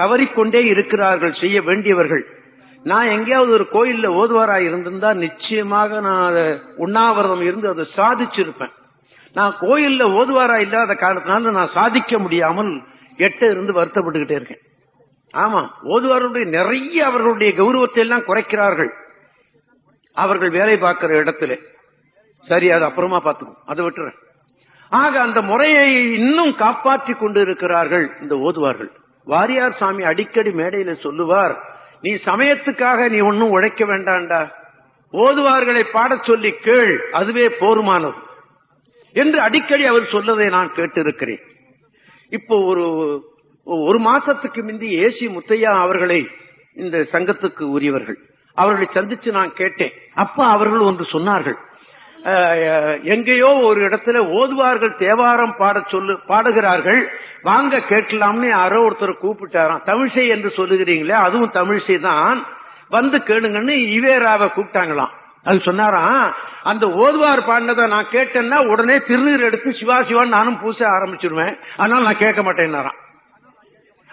தவறிக்கொண்டே இருக்கிறார்கள் செய்ய வேண்டியவர்கள். நான் எங்கேயாவது ஒரு கோயில்ல ஓதுவாரா இருந்திருந்தா நிச்சயமாக நான் அதை உண்ணாவிரதம் இருந்து அதை சாதிச்சிருப்பேன். நான் கோயில்ல ஓதுவாரா இல்லாத காரணத்தினால நான் சாதிக்க முடியாமல் எட்ட இருந்து வருத்தப்பட்டுக்கிட்டே இருக்கேன். ஆமா ஓதுவாருடைய நிறைய அவர்களுடைய கௌரவத்தை எல்லாம் குறைக்கிறார்கள். அவர்கள் வேலை பார்க்கிற இடத்துல. சரி அது அப்புறமா பார்த்துக்கும் அதை விட்டுறேன். ஆக அந்த முறையை இன்னும் காப்பாற்றி கொண்டு இருக்கிறார்கள் இந்த ஓதுவார்கள். வாரியார் சாமி அடிக்கடி மேடையில சொல்லுவார் நீ சமயத்துக்காக நீ ஒன்னும் உழைக்க வேண்டாண்டா. ஓதுவார்களை பாடச் சொல்லி கேள் அதுவே போருமானது. என்று அடிக்கடி அவர் சொல்லதை நான் கேட்டிருக்கிறேன். இப்போ ஒரு ஒரு மாசத்துக்கு முந்தி ஏசி முத்தையா அவர்களை இந்த சங்கத்துக்கு உரியவர்கள். அவர்களை சந்திச்சு நான் கேட்டேன். அப்ப அவர்கள் ஒன்று சொன்னார்கள் எங்கேயோ ஒரு இடத்துல ஓதுவார்கள் தேவாரம் பாட சொல்லு பாடுகிறார்கள். வாங்க கேட்கலாம்னு யாரோ ஒருத்தர் கூப்பிட்டாராம். தமிழ்சை என்று சொல்லுகிறீங்களே அதுவும் தமிழ்சை தான். வந்து கேளுங்கன்னு இவேராவை கூப்பிட்டாங்களாம். அது சொன்னாராம் அந்த ஓதுவார் பாடினதை நான் கேட்டேன்னா உடனே திருநீர் எடுத்து சிவா சிவான்னு நானும் பூச ஆரம்பிச்சிருவேன். அதனால நான் கேட்க மாட்டேன்னாராம்.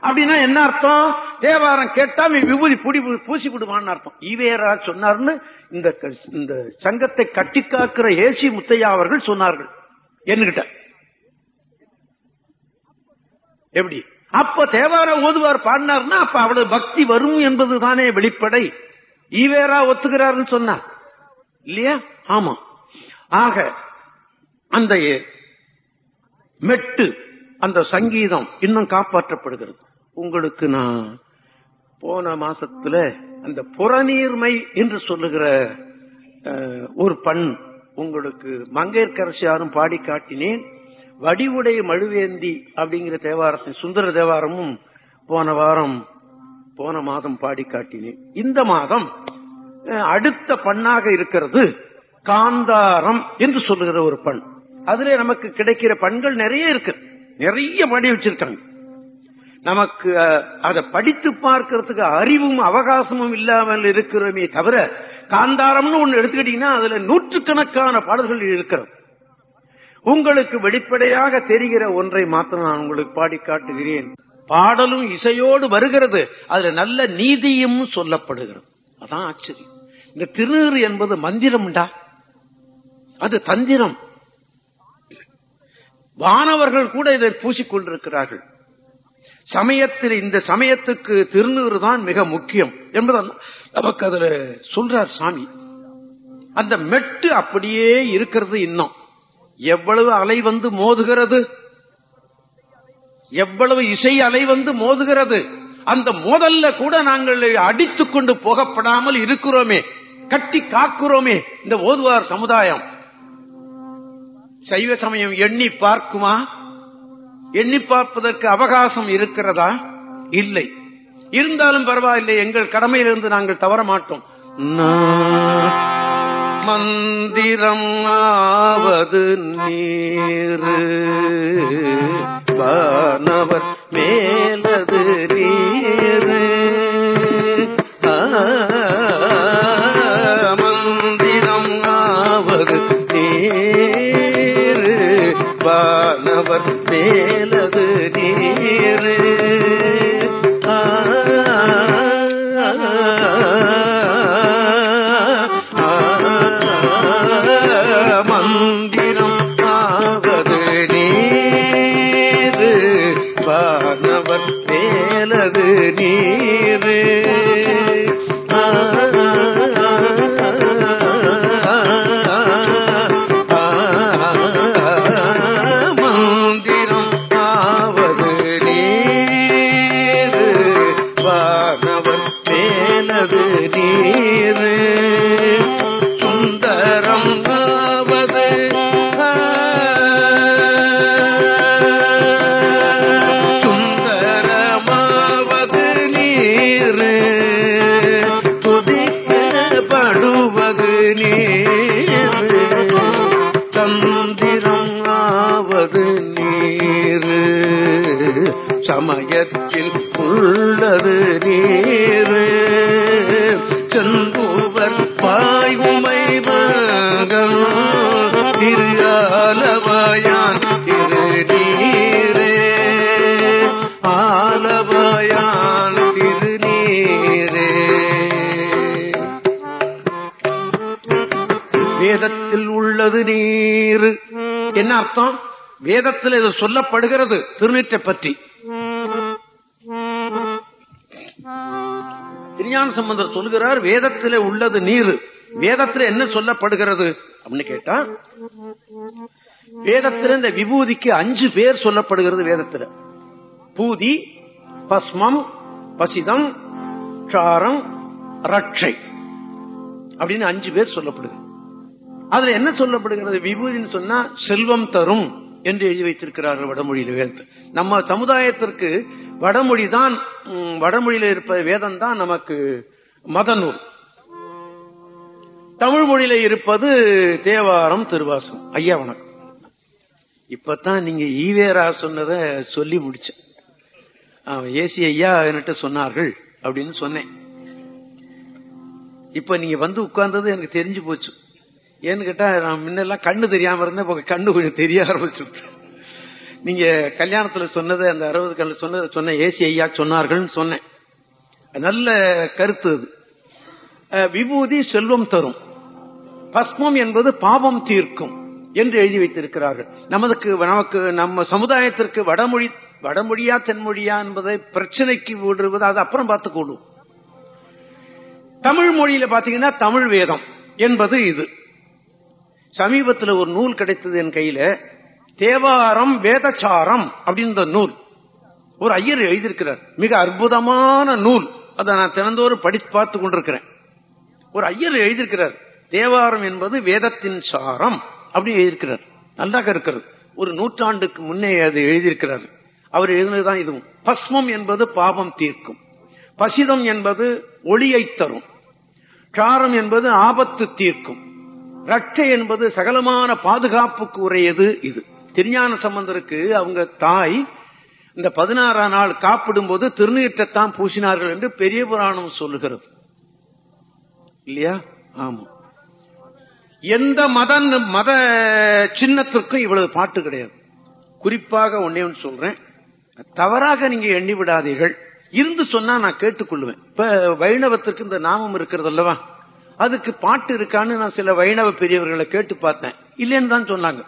அப்படின்னா என்ன அர்த்தம்? தேவாரம் கேட்டா விபூதி புடி பூசி விடுவான்னு அர்த்தம். ஈவேரா சொன்னார்னு இந்த இந்த சங்கத்தை கட்டி காக்கிற ஏசி முத்தையா அவர்கள் சொன்னார்கள். என்கிட்ட எப்படி? அப்ப தேவாரம் ஓதுவார் பாடினார்னா அப்ப அவ்வளவு பக்தி வரும் என்பதுதானே வெளிப்படை. ஈவேரா ஒத்துக்கிறாருன்னு சொன்னார் இல்லையா? ஆமா. ஆக அந்த மெட்டு அந்த சங்கீதம் இன்னும் காப்பாற்றப்படுகிறது. உங்களுக்கு நான் போன மாசத்துல அந்த புறநீர்மை என்று சொல்லுகிற ஒரு பண் உங்களுக்கு மங்கையர்கரசியாரும் பாடி காட்டினேன். வடிவுடைய மழுவேந்தி அப்படிங்கிற தேவாரத்தை சுந்தர தேவாரமும் போன வாரம் போன மாதம் பாடி காட்டினேன். இந்த மாதம் அடுத்த பண்ணாக இருக்கிறது காந்தாரம் என்று சொல்லுகிற ஒரு பண். அதுல நமக்கு கிடைக்கிற பண்கள் நிறைய இருக்கு. நிறைய படி வச்சிருக்காங்க. நமக்கு அதை படித்து பார்க்கறதுக்கு அறிவும் அவகாசமும் இல்லாமல் இருக்கிறோமே தவிர காந்தாரம்னு ஒண்ணு எடுத்துக்கிட்டீங்கன்னா அதுல நூற்றுக்கணக்கான பாடல்கள் இருக்கிறது. உங்களுக்கு வெளிப்படையாக தெரிகிற ஒன்றை மாத்திரம் நான் உங்களுக்கு பாடி காட்டுகிறேன். பாடலும் இசையோடு வருகிறது. அதுல நல்ல நீதியும் சொல்லப்படுகிறது. அதான் ஆச்சரியம். இந்த திருநீறு என்பது மந்திரம்டா அது தந்திரம். வானவர்கள் கூட இதை பூசிக்கொண்டிருக்கிறார்கள் சமயத்தில் இந்த சமயத்துக்கு திருநூறு தான் மிக முக்கியம் என்பதால் நமக்கு அதுல சொல்றார் சாமி. அந்த மெட்டு அப்படியே இருக்கிறது இன்னும். எவ்வளவு அலை வந்து மோதுகிறது? எவ்வளவு இசை அலை வந்து மோதுகிறது? அந்த மோதல்ல கூட நாங்கள் அடித்துக் கொண்டு போகப்படாமல் இருக்கிறோமே. கட்டி காக்கிறோமே இந்த ஓதுவார் சமுதாயம். சைவ சமயம் எண்ணி பார்க்குமா? எண்ணி பார்ப்பதற்கு அவகாசம் இருக்கிறதா? இல்லை. இருந்தாலும் பரவாயில்லை எங்கள் கடமையிலிருந்து நாங்கள் தவற மாட்டோம். மந்திரம் ஆவது நீரு. வானவர் மேலது நீரு. ஆ, மேலது நீரு. மந்திரம் ஆவது நீரு. வானவர் மேலது வேதத்தில் இது சொல்லப்படுகிறது திருநீற்றை பற்றி. திருஞான சம்பந்தர் சொல்கிறார் வேதத்தில் உள்ளது நீர். வேதத்தில் என்ன சொல்லப்படுகிறது அப்படின்னு கேட்டா வேதத்தில் இந்த விபூதிக்கு அஞ்சு பேர் சொல்லப்படுகிறது வேதத்தில். பூதி பஸ்மம் பசிதம் சாரம் ரட்சை அப்படின்னு அஞ்சு பேர் சொல்லப்படுது. அதுல என்ன சொல்லப்படுகிறது? விபூதின்னு சொன்னா செல்வம் தரும். என்று எழுதி வைத்திருக்கிறார்கள் வடமொழியில வேதத்தை நம்ம சமுதாயத்திற்கு வடமொழி தான் ம், வடமொழியில இருப்ப வேதம் தான் நமக்கு மத நூல் தமிழ் மொழியில இருப்பது தேவாரம் திருவாசம் ஐயா வணக்கம். இப்பதான் நீங்க ஈவேரா சொன்னதை சொல்லி முடிச்சேன் ஏசி ஐயா என்கிட்ட சொன்னார்கள் அப்படின்னு சொன்னேன். இப்ப நீங்க வந்து உட்கார்ந்தது எனக்கு தெரிஞ்சு போச்சு. ஏன்னு கேட்டா நான் முன்னெல்லாம் கண்ணு தெரியாம இருந்தேன் இப்ப கண்ணு கொஞ்சம் தெரிய ஆரம்பிச்சு நீங்க கல்யாணத்துல சொன்னது அந்த அறுபது கல்ல சொன்னதை சொன்ன ஏசி ஐயா சொன்னார்கள்னு சொன்னேன். நல்ல கருத்து அது. விபூதி செல்வம் தரும். பஸ்மம் என்பது பாவம் தீர்க்கும் என்று எழுதி வைத்திருக்கிறார்கள். நமதுக்கு நமக்கு நம்ம சமுதாயத்திற்கு வடமொழி வடமொழியா தென்மொழியா என்பதை பிரச்சனைக்கு விடுவது அது அப்புறம் பார்த்துக்கொள்ளும் தமிழ் மொழியில பாத்தீங்கன்னா தமிழ் வேதம் என்பது இது. சமீபத்தில் ஒரு நூல் கிடைத்தது என் கையில. தேவாரம் வேதச்சாரம் அப்படின்ற நூல். ஒரு ஐயர் எழுதியிருக்கிறார். மிக அற்புதமான நூல். அதை நான் தினந்தோறும் படித்து பார்த்து கொண்டிருக்கிறேன். ஒரு ஐயர் எழுதியிருக்கிறார். தேவாரம் என்பது வேதத்தின் சாரம் அப்படின்னு எழுதியிருக்கிறார். நன்றாக இருக்கிறது. ஒரு நூற்றாண்டுக்கு முன்னே அது எழுதியிருக்கிறார். அவர் எழுதினதுதான் இதுவும். பஸ்மம் என்பது பாவம் தீர்க்கும். பசிதம் என்பது ஒளியை தரும். காரம் என்பது ஆபத்து தீர்க்கும். ரட்சை என்பது சகலமான பாதுகாப்புக்கு உரையது இது. திருஞான சம்பந்தருக்கு அவங்க தாய் இந்த பதினாறாம் நாள் காப்பிடும் போது திருநீற்றத்தான் பூசினார்கள் என்று பெரிய புராணம் சொல்லுகிறது. இல்லையா? ஆமா. எந்த மத மத சின்னத்திற்கும் இவ்வளவு பாட்டு கிடையாது. குறிப்பாக ஒன்னே ஒன்று சொல்றேன். தவறாக நீங்க எண்ணி விடாதீர்கள். இருந்து சொன்னா நான் கேட்டுக்கொள்ளுவேன் இப்ப வைணவத்திற்கு இந்த நாமம் இருக்கிறது அல்லவா? அதுக்கு பாட்டு இருக்கான்னு நான் சில வைணவ பெரியவர்களை கேட்டு பார்த்தேன். இல்லைன்னு தான் சொன்னாங்க.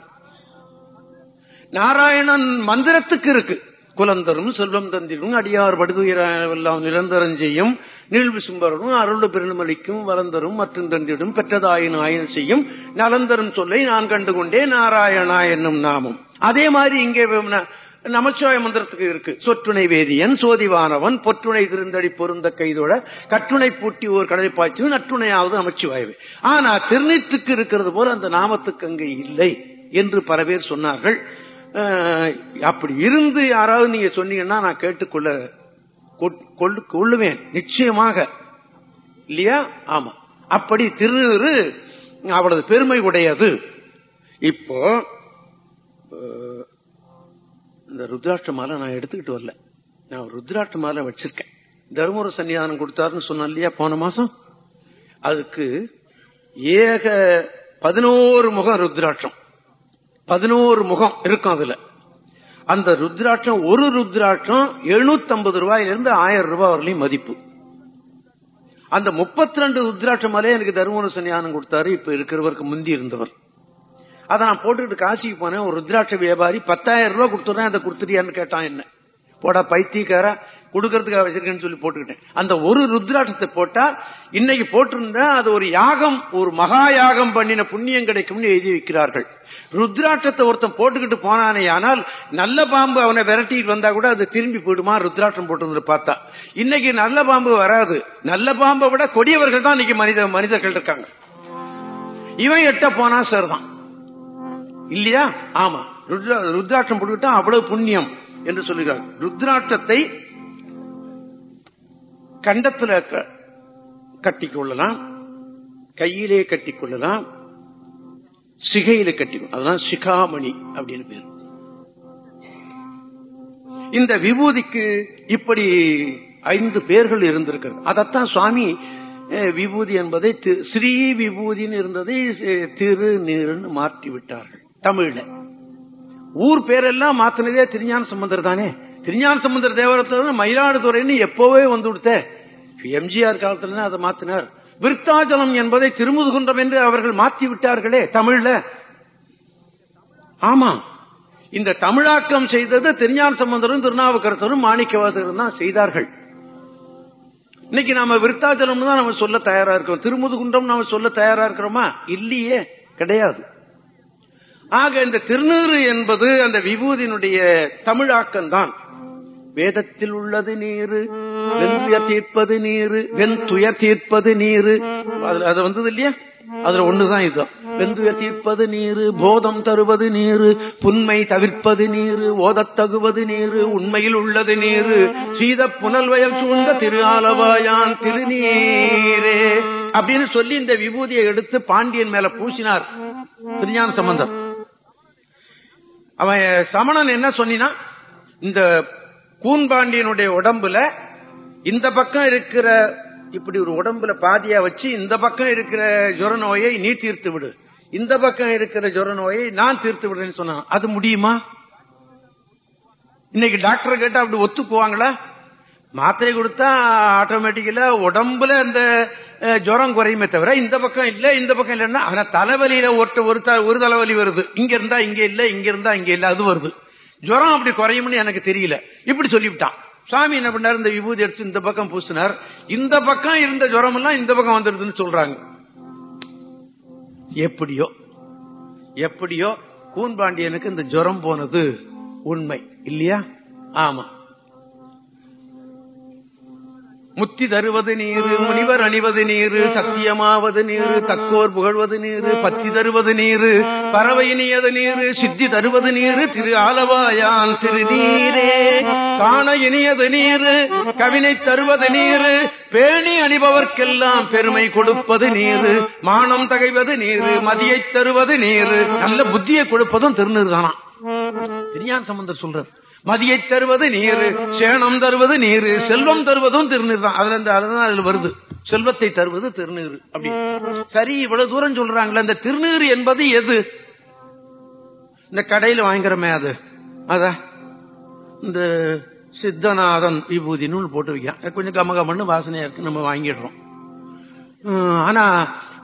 நாராயணன் மந்திரத்துக்கு இருக்கு. குலந்தரும் செல்வம் தந்திரும் அடியார் படுதுயிரெல்லாம் நிரந்தரம் செய்யும். நீழ்வு அருள அருள் பெருமளிக்கும் வளந்தரும் மற்றும் தந்திடும் பெற்றதாயின் ஆயன் செய்யும். நலந்தரும் சொல்லை நான் கண்டுகொண்டே நாராயணா என்னும் நாமம். அதே மாதிரி இங்கே நமச்சிவாய மந்திரத்துக்கு இருக்கு. சொற்றுணை வேதியன் சோதிவானவன் பொற்றுணை திருந்தடி பொருந்த கைதோட கட்டுணை பூட்டி ஒரு கடலை பாய்ச்சி நற்றுணையாவது நமச்சிவாயவே. ஆனா திருநீற்றுக்கு இருக்கிறது போல அந்த நாமத்துக்கு அங்கே இல்லை என்று பல பேர் சொன்னார்கள். அப்படி இருந்து யாராவது நீங்க சொன்னீங்கன்னா நான் கேட்டுக்கொள்ள கொள்ளுவேன். நிச்சயமாக. இல்லையா? ஆமா. அப்படி திருநீறு அவளது பெருமை உடையது. இப்போ இந்த ருத்ராட்ச மாலை நான் எடுத்துக்கிட்டு வரல. நான் ருத்ராட்ச மாலை வச்சிருக்கேன். தருமபுர சன்னிதானம் கொடுத்தாருன்னு சொன்னேன் இல்லையா போன மாசம்? அதுக்கு ஏக பதினோரு முகம் ருத்ராட்சம். பதினோரு முகம் இருக்கும் அதுல. அந்த ருத்ராட்சம் ஒரு ருத்ராட்சம் எழுநூத்தி ஐம்பது ரூபாயிலிருந்து ஆயிரம் ரூபாய் வரலையும் மதிப்பு. அந்த முப்பத்தி ரெண்டு ருத்ராட்சம் மேலே எனக்கு தருமபுர சன்னியானம் கொடுத்தாரு. இப்ப இருக்கிறவருக்கு முந்தி இருந்தவர். அதை நான் போட்டுக்கிட்டு காசிக்கு போனேன். ஒரு ருத்ராட்ச வியாபாரி பத்தாயிரம் ரூபாய் கொடுத்துறேன் அதை கொடுத்துட்டியான்னு கேட்டான் என்ன. போடா பைத்தியக்காரா கொடுக்கறதுக்காக வச்சிருக்கேன்னு சொல்லி போட்டுக்கிட்டேன். அந்த ஒரு ருத்ராட்சத்தை போட்டா இன்னைக்கு போட்டிருந்தா அது ஒரு யாகம் ஒரு மகா யாகம் பண்ணின புண்ணியம் கிடைக்கும்னு எழுதி வைக்கிறார்கள். ருத்ராட்சத்தை ஒருத்தன் போட்டுக்கிட்டு போனானே ஆனால் நல்ல பாம்பு அவனை விரட்டிட்டு வந்தா கூட அது திரும்பி போயிடுமா? ருத்ராட்சம் போட்டு பார்த்தா. இன்னைக்கு நல்ல பாம்பு வராது. நல்ல பாம்பை விட கொடியவர்கள் தான் இன்னைக்கு மனித மனிதர்கள் இருக்காங்க. இவன் எட்ட போனா சரிதான். இல்லையா? ஆமா. ருத்ராட்சம் போட்டுக்கிட்டா அவ்வளவு புண்ணியம் என்று சொல்லுகிறார். ருத்ராட்சத்தை கண்டத்துல கட்டிக்கொள்ளலாம் கையிலே கட்டிக்கொள்ளலாம் சிகையில கட்டிக்கொள்ள அதுதான் சிகாமணி அப்படின்னு பேர். இந்த விபூதிக்கு இப்படி ஐந்து பேர்கள் இருந்திருக்கிறது. அதத்தான் சுவாமி விபூதி என்பதை ஸ்ரீ விபூதின்னு இருந்ததை திரு நீருன்னு மாற்றி விட்டார்கள் தமிழ்ல ஊர் பேரெல்லாம் மாத்தினதே திருஞான சம்பந்தர் தானே. திருஞான சம்பந்தர் தேவரத்துல மயிலாடுதுறைன்னு எப்பவே வந்து விடுத்த எம்ஜிஆர் காலத்துல அதை மாத்தினார். விருத்தாஜலம் என்பதை திருமுதுகுன்றம் என்று அவர்கள் மாற்றி விட்டார்களே தமிழ்ல. ஆமா. இந்த தமிழாக்கம் செய்தது திருஞான சம்பந்தரும் திருநாவுக்கரசரும் மாணிக்கவாசகரும் தான் செய்தார்கள். இன்னைக்கு நாம விருத்தாச்சலம் தான் நம்ம சொல்ல தயாரா இருக்கிறோம். திருமுதுகுன்றம் நாம சொல்ல தயாரா இருக்கிறோமா? இல்லையே. கிடையாது. ஆக இந்த திருநீறு என்பது அந்த விபூதியினுடைய தமிழாக்கம் தான் வேதத்தில் உள்ளது நீரு வெந்துயர் தீர்ப்பது நீரு வெந்துயர் தீர்ப்பது நீரு. அது வந்தது இல்லையா? அதுல ஒண்ணுதான் இதுதான் வெந்துயர் தீர்ப்பது நீரு போதம் தருவது நீரு புன்மை தவிர்ப்பது நீரு ஓதத் தகுவது நீரு உண்மையில் உள்ளது நீரு. சீத புனல்வயல் சூழ்ந்த திரு ஆலவாயான் திருநீரே. அப்படின்னு சொல்லி இந்த விபூதியை எடுத்து பாண்டியன் மேல பூசினார். திருஞான சம்பந்தம் அவன் சமணன் என்ன சொன்னா இந்த கூன்பாண்டியனுடைய உடம்புல இந்த பக்கம் இருக்கிற இப்படி ஒரு உடம்புல பாதியா வச்சு இந்த பக்கம் இருக்கிற ஜுர நோயை நீ தீர்த்து விடு. இந்த பக்கம் இருக்கிற ஜுர நோயை நான் தீர்த்து விடுறேன்னு சொன்னான். அது முடியுமா? இன்னைக்கு டாக்டர் கேட்டா அப்படி ஒத்துக்குவாங்களா? மாத்திரை கொடுத்தா ஆட்டோமேட்டிக்கலா உடம்புல அந்த ஜுரம் குறையுமே தவிர இந்த பக்கம் இல்ல இந்த பக்கம் இல்லைன்னா ஆனா தலைவலியில ஒருத்த ஒரு ஒரு தலைவலி வருது. இங்க இருந்தா இங்க இல்ல இங்க இருந்தா இங்க இல்ல அது வருது. ஜுரம் அப்படி குறையும்னு எனக்கு தெரியல. இப்படி சொல்லிவிட்டான். சுவாமி என்ன பண்ணார்? இந்த விபூதி எடுத்து இந்த பக்கம் பூசினார். இந்த பக்கம் இருந்த ஜுரம் எல்லாம் இந்த பக்கம் வந்துருதுன்னு சொல்றாங்க. எப்படியோ எப்படியோ கூன்பாண்டியனுக்கு இந்த ஜுரம் போனது உண்மை. இல்லையா? ஆமா. முத்தி தருவது நீரு முனிவர் அணிவது நீரு சத்தியமாவது நீரு தக்கோர் புகழ்வது நீரு பத்தி தருவது நீரு பறவை இனியது நீரு சித்தி தருவது நீரு திரு ஆலவாயான் திரு நீரே. காண இனியது நீரு கவினை தருவது நீரு பேணி அணிபவர்க்கெல்லாம் பெருமை கொடுப்பது நீரு மானம் தகைவது நீரு மதியை தருவது நீரு நல்ல புத்தியை கொடுப்பதும் திருநீர் தானா திருஞான சம்பந்தர் சொல்றார். மதியை தருவது நீரு சேணம் தருவது நீரு செல்வம் தருவதும் திருநீர் தான். அதுல இந்த அதுதான் அதுல வருது. செல்வத்தை தருவது திருநீர் அப்படி. சரி இவ்வளவு தூரம் சொல்றாங்களே இந்த திருநீர் என்பது எது? இந்த கடையில வாங்குறமே அது. அத இந்த சித்தநாதன் விபூதி நூல் போட்டு வைக்கிறான். கொஞ்சம் கம கமன்னு வாசனையா இருக்கு நம்ம வாங்கிடுறோம். ஆனா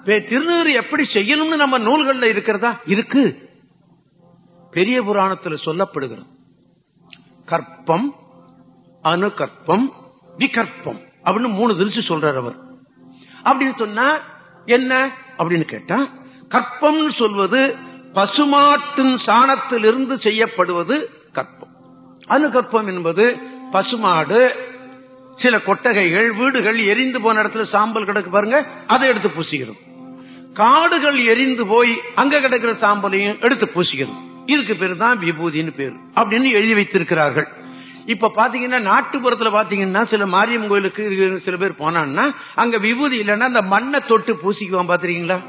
திருநீர் எப்படி செய்யணும்னு நம்ம நூல்கள்ல இருக்கிறதா? இருக்கு. பெரிய புராணத்துல சொல்லப்படுகிறது. கற்பம் அணுகற்பம் விகற்பம் அப்படின்னு மூணு திருச்சி சொல்றார் அவர். அப்படின்னு சொன்னா என்ன அப்படின்னு கேட்டா கற்பம்னு சொல்வது பசுமாட்டின் சாணத்திலிருந்து செய்யப்படுவது கற்பம். அணுகற்பம் என்பது பசுமாடு சில கொட்டகைகள் வீடுகள் எரிந்து போன இடத்துல சாம்பல் கிடக்கு பாருங்க அதை எடுத்து பூசிக்கிறோம் காடுகள் எரிந்து போய் அங்க கிடக்கிற சாம்பலையும் எடுத்து பூசிக்கிறோம் இதுக்கு பேர் தான் விபூதின்னு பேர். அப்படின்னு எழுதி வைத்திருக்கிறார்கள். இப்ப பாத்தீங்கன்னா நாட்டுப்புறத்துல பாத்தீங்கன்னா சில மாரியம்மன் கோயிலுக்கு சில பேர் போனான்னா அங்க விபூதி இல்லைன்னா அந்த மண்ணை தொட்டு பூசிக்குவான் பாத்திருக்கீங்களா?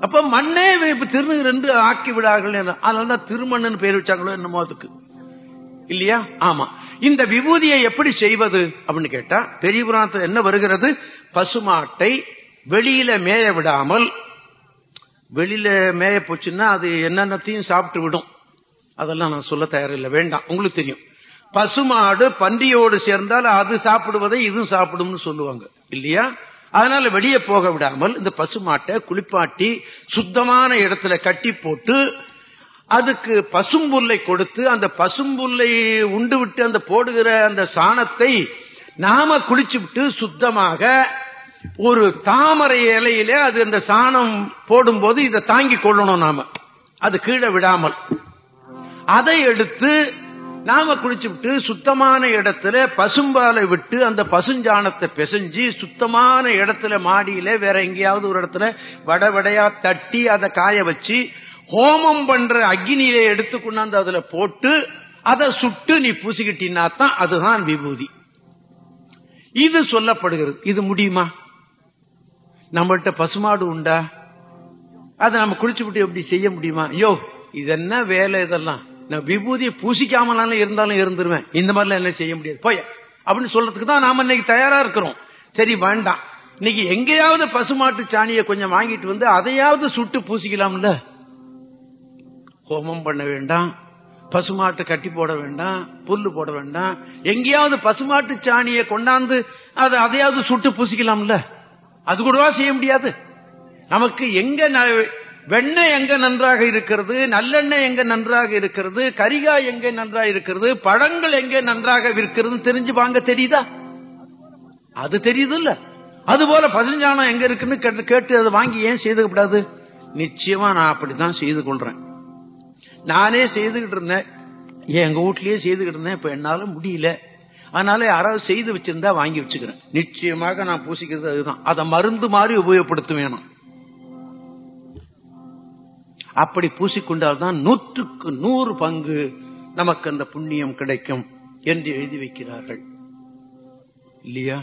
அப்ப மண்ணே இப்ப திருநீர் ரெண்டு ஆக்கி விடார்கள் அதனாலதான் திருமண்ணுன்னு பேர் வச்சாங்களோ என்னமோ அதுக்கு. இல்லையா? ஆமா. இந்த விபூதியை எப்படி செய்வது அப்படின்னு கேட்டா பெரிய புராணத்தில் என்ன வருகிறது? பசுமாட்டை வெளியில மேய விடாமல் வெளியில மேய போச்சுன்னா அது என்னென்னத்தையும் சாப்பிட்டு விடும். அதெல்லாம் நான் சொல்ல தயாரில்லை. வேண்டாம். உங்களுக்கு தெரியும். பசுமாடு பன்றியோடு சேர்ந்தால் அது சாப்பிடுவதை இதுவும் சாப்பிடும்னு சொல்லுவாங்க. இல்லையா? அதனால வெளியே போக விடாமல் இந்த பசுமாட்டை குளிப்பாட்டி சுத்தமான இடத்துல கட்டி போட்டு அதுக்கு பசும்புல்லை கொடுத்து அந்த பசும்புல்லை உண்டு விட்டு அந்த போடுகிற அந்த சாணத்தை நாம குளிச்சு விட்டு சுத்தமாக ஒரு தாமரை இலையில அது அந்த சாணம் போடும்போது இதை தாங்கி கொள்ளணும் நாம. அது கீழே விடாமல். அதை எடுத்து நாம குளிச்சு விட்டு சுத்தமான இடத்துல பசும்பாலை விட்டு அந்த பசுஞ்சாணத்தை பிசைஞ்சு சுத்தமான இடத்துல மாடியில வேற எங்கேயாவது ஒரு இடத்துல வட வடையா தட்டி அதை காய வச்சு ஹோமம் பண்ற அக்னியில எடுத்து கொண்டாந்து அதுல போட்டு அதை சுட்டு நீ பூசிக்கிட்டீன்னா தான் அதுதான் விபூதி. இது சொல்லப்படுகிறது. இது முடியுமா? நம்மள்ட்ட பசுமாடு உண்டா? அதை நம்ம குளிச்சு விட்டு எப்படி செய்ய முடியுமா? ஐயோ இது என்ன வேலை இதெல்லாம்? நான் விபூதியை பூசிக்காமலாம் இருந்தாலும் இருந்துருவேன். இந்த மாதிரிலாம் என்ன செய்ய முடியாது. போய் அப்படின்னு சொல்றதுக்கு தான் நாம இன்னைக்கு தயாரா இருக்கிறோம். சரி வேண்டாம். இன்னைக்கு எங்கேயாவது பசுமாட்டு சாணியை கொஞ்சம் வாங்கிட்டு வந்து அதையாவது சுட்டு பூசிக்கலாம்ல? ஹோமம் பண்ண வேண்டாம். பசுமாட்டு கட்டி போட வேண்டாம். புல்லு போட வேண்டாம். எங்கேயாவது பசுமாட்டு சாணியை கொண்டாந்து அதை அதையாவது சுட்டு பூசிக்கலாம்ல? அது கூடவா செய்ய முடியாது? நமக்கு எங்க ந- வெண்ணெய் எங்க நன்றாக இருக்கிறது நல்லெண்ணெய் எங்க நன்றாக இருக்கிறது கரிகாய் எங்க நன்றாக இருக்கிறது பழங்கள் எங்க நன்றாக இருக்கிறது தெரிஞ்சு வாங்க தெரியுதா? அது தெரியுது இல்ல அது போல பசுஞ்சாணம் எங்க இருக்குன்னு கேட்டு கேட்டு அதை வாங்கி ஏன் செய்து கூடாது நிச்சயமா நான் அப்படித்தான் செய்து கொள்றேன். நானே செய்துகிட்டு இருந்தேன். எங்க வீட்லயே செய்துகிட்டு இருந்தேன். இப்ப என்னால முடியல. அதனால யாராவது செய்து வச்சிருந்தா வாங்கி வச்சுக்கிறேன். நிச்சயமாக நான் பூசிக்கிறது அதுதான். அதை மருந்து மாதிரி உபயோகப்படுத்துவேன் நான். அப்படி பூசிக்கொண்டால்தான் நூற்றுக்கு நூறு பங்கு நமக்கு அந்த புண்ணியம் கிடைக்கும் என்று எழுதி வைக்கிறார்கள். இல்லையா?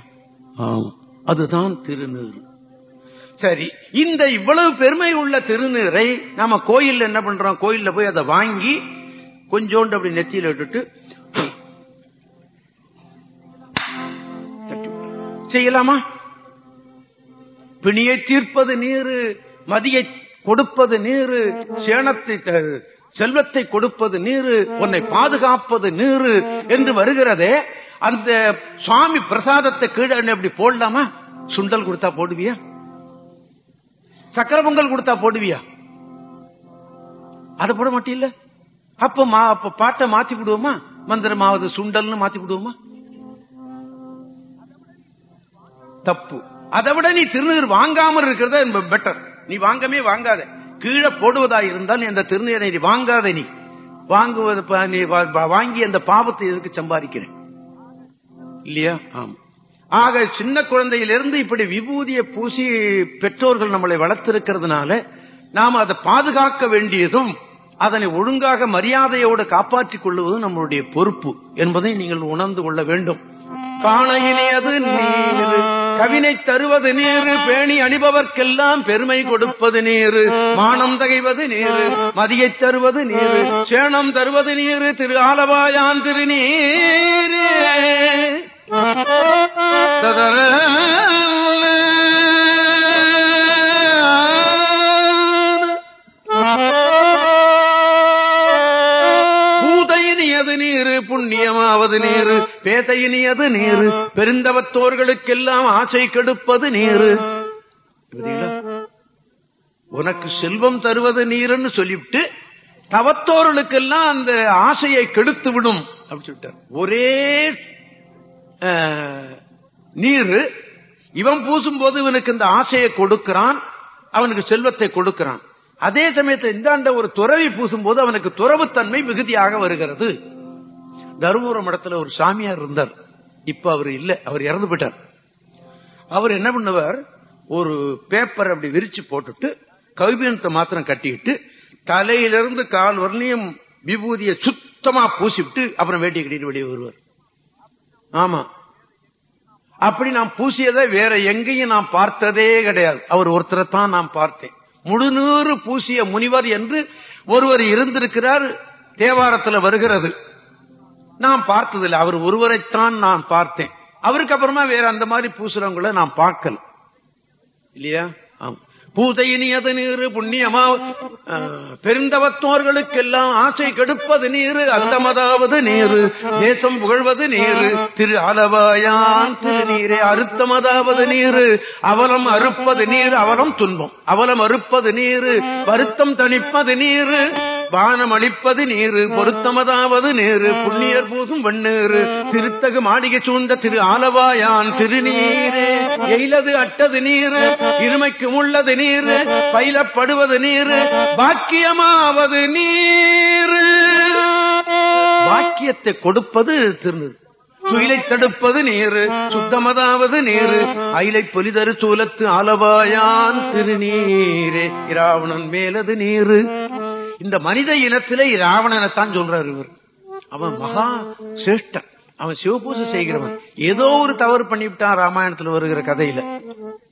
அதுதான் திருநீர் சரி இந்த இவ்வளவு பெருமை உள்ள திருநீரை நாம கோயில்ல என்ன பண்றோம்? கோயில்ல போய் அதை வாங்கி கொஞ்சோண்டு அப்படி நெத்தியில விட்டுட்டு செய்யலாமா? பிணியை தீர்ப்பது நீரு மதியை கொடுப்பது நீரு சேனத்தை செல்வத்தை கொடுப்பது நீரு உன்னை பாதுகாப்பது நீரு என்று வருகிறதே அந்த சுவாமி பிரசாதத்தை கீழே எப்படி போடலாமா? சுண்டல் கொடுத்தா போடுவியா? சக்கர பொங்கல் கொடுத்தா போடுவியா? அதை போட மாட்டீல்ல? அப்ப அப்ப பாட்டை மாத்தி விடுவோமா? மந்திரமாவது சுண்டல்னு மாத்தி விடுவோமா? தப்பு. அதை விட நீ திருநீர் வாங்காமல் இருக்கிறத பெட்டர் நீ வாங்கவே வாங்காத. கீழே போடுவதா இருந்தால் நீ அந்த திருநீரை நீ வாங்காத நீ. வாங்குவது நீ வாங்கி அந்த பாவத்தை எதுக்கு சம்பாதிக்கிறேன்? இல்லையா? ஆமா. ஆக சின்ன குழந்தையிலிருந்து இப்படி விபூதியை பூசி பெற்றோர்கள் நம்மளை வளர்த்திருக்கிறதுனால நாம் அதை பாதுகாக்க வேண்டியதும் அதனை ஒழுங்காக மரியாதையோடு காப்பாற்றிக் கொள்வதும் நம்மளுடைய பொறுப்பு என்பதை நீங்கள் உணர்ந்து கொள்ள வேண்டும். காணையினியது நீரு. கவினை தருவது நீரு. பேணி அணிபவர்க்கெல்லாம் பெருமை கொடுப்பது நீரு. மானம் தகைவது நீரு. மதியை தருவது நீரு. சேணம் தருவது நீரு. திரு ஆலவாயான் திருநீரே. புண்ணியமாவது நீரு பேதையினியது நீரு பெருந்தவத்தோர்களுக்கெல்லாம் ஆசை கெடுப்பது நீரு. உனக்கு செல்வம் தருவது நீருன்னு சொல்லிவிட்டு தவத்தோர்களுக்கெல்லாம் அந்த ஆசையை கெடுத்து விடும் அப்படின்னு சொல்லிட்டார். ஒரே அஹ், நீரு இவன் பூசும்போது இவனுக்கு இந்த ஆசையை கொடுக்கிறான் அவனுக்கு செல்வத்தை கொடுக்கிறான். அதே சமயத்தில் இந்தாண்ட ஒரு துறவி பூசும் போது அவனுக்கு துறவுத்தன்மை மிகுதியாக வருகிறது. தருமபுரம் இடத்துல ஒரு சாமியார் இருந்தார். இப்ப அவர் இல்ல அவர் இறந்து போயிட்டார். அவர் என்ன பண்ணுவார்? ஒரு பேப்பர் அப்படி விரிச்சு போட்டுட்டு கவிபீனத்தை மாத்திரம் கட்டிக்கிட்டு தலையிலிருந்து கால் வரலையும் விபூதியை சுத்தமா பூசிவிட்டு அப்புறம் வேட்டி கட்டிட்டு வெளியே வருவார். ஆமா. அப்படி நான் பூசியதை வேற எங்கேயும் நான் பார்த்ததே கிடையாது. அவர் ஒருத்தரை தான் நான் பார்த்தேன். முழுநூறு பூசிய முனிவர் என்று ஒருவர் இருந்திருக்கிறார் தேவாரத்தில் வருகிறது. நான் பார்த்ததில்லை. அவர் ஒருவரைத்தான் நான் பார்த்தேன். அவருக்கு அப்புறமா வேற அந்த மாதிரி பூசுறவங்கள நான் பார்க்கல. இல்லையா? ஆம். பூதையினியது நீரு புண்ணியமா பெருந்தவத்தோர்களுக்கெல்லாம் ஆசை கெடுப்பது நீரு அந்தமதாவது நீரு தேசம் புகழ்வது நீரு திரு அளவாயான் திருநீரே அறுத்தமதாவது நீரு அவலம் அறுப்பது நீர் அவலம் துன்பம். அவலம் அறுப்பது நீரு வருத்தம் தணிப்பது நீரு பானம் அளிப்பது நீரு பொருத்தமதாவது நேரு புண்ணியர் பூசும் வெண்ணேறு திருத்தகு மாளிகை சூழ்ந்த திரு ஆலவாயான் திருநீரே எயிலது அட்டது நீரு இருமைக்கு உள்ளது நீரு பயிலப்படுவது நீரு பாக்கியமாவது நீரு. பாக்கியத்தை கொடுப்பது திருநீர் துயிலை தடுப்பது நீரு சுத்தமதாவது நீரு அயிலை பொலிதரு சூலத்து ஆலவாயான் திருநீரே இராவணன் மேலது நீரு. இந்த மனித இனத்திலே ராவணனைத்தான் சொல்றாரு இவர். அவன் மகா சிரேஷ்டன். அவன் சிவபூசை செய்கிறவன். ஏதோ ஒரு தவறு பண்ணிவிட்டான் ராமாயணத்துல வருகிற கதையில.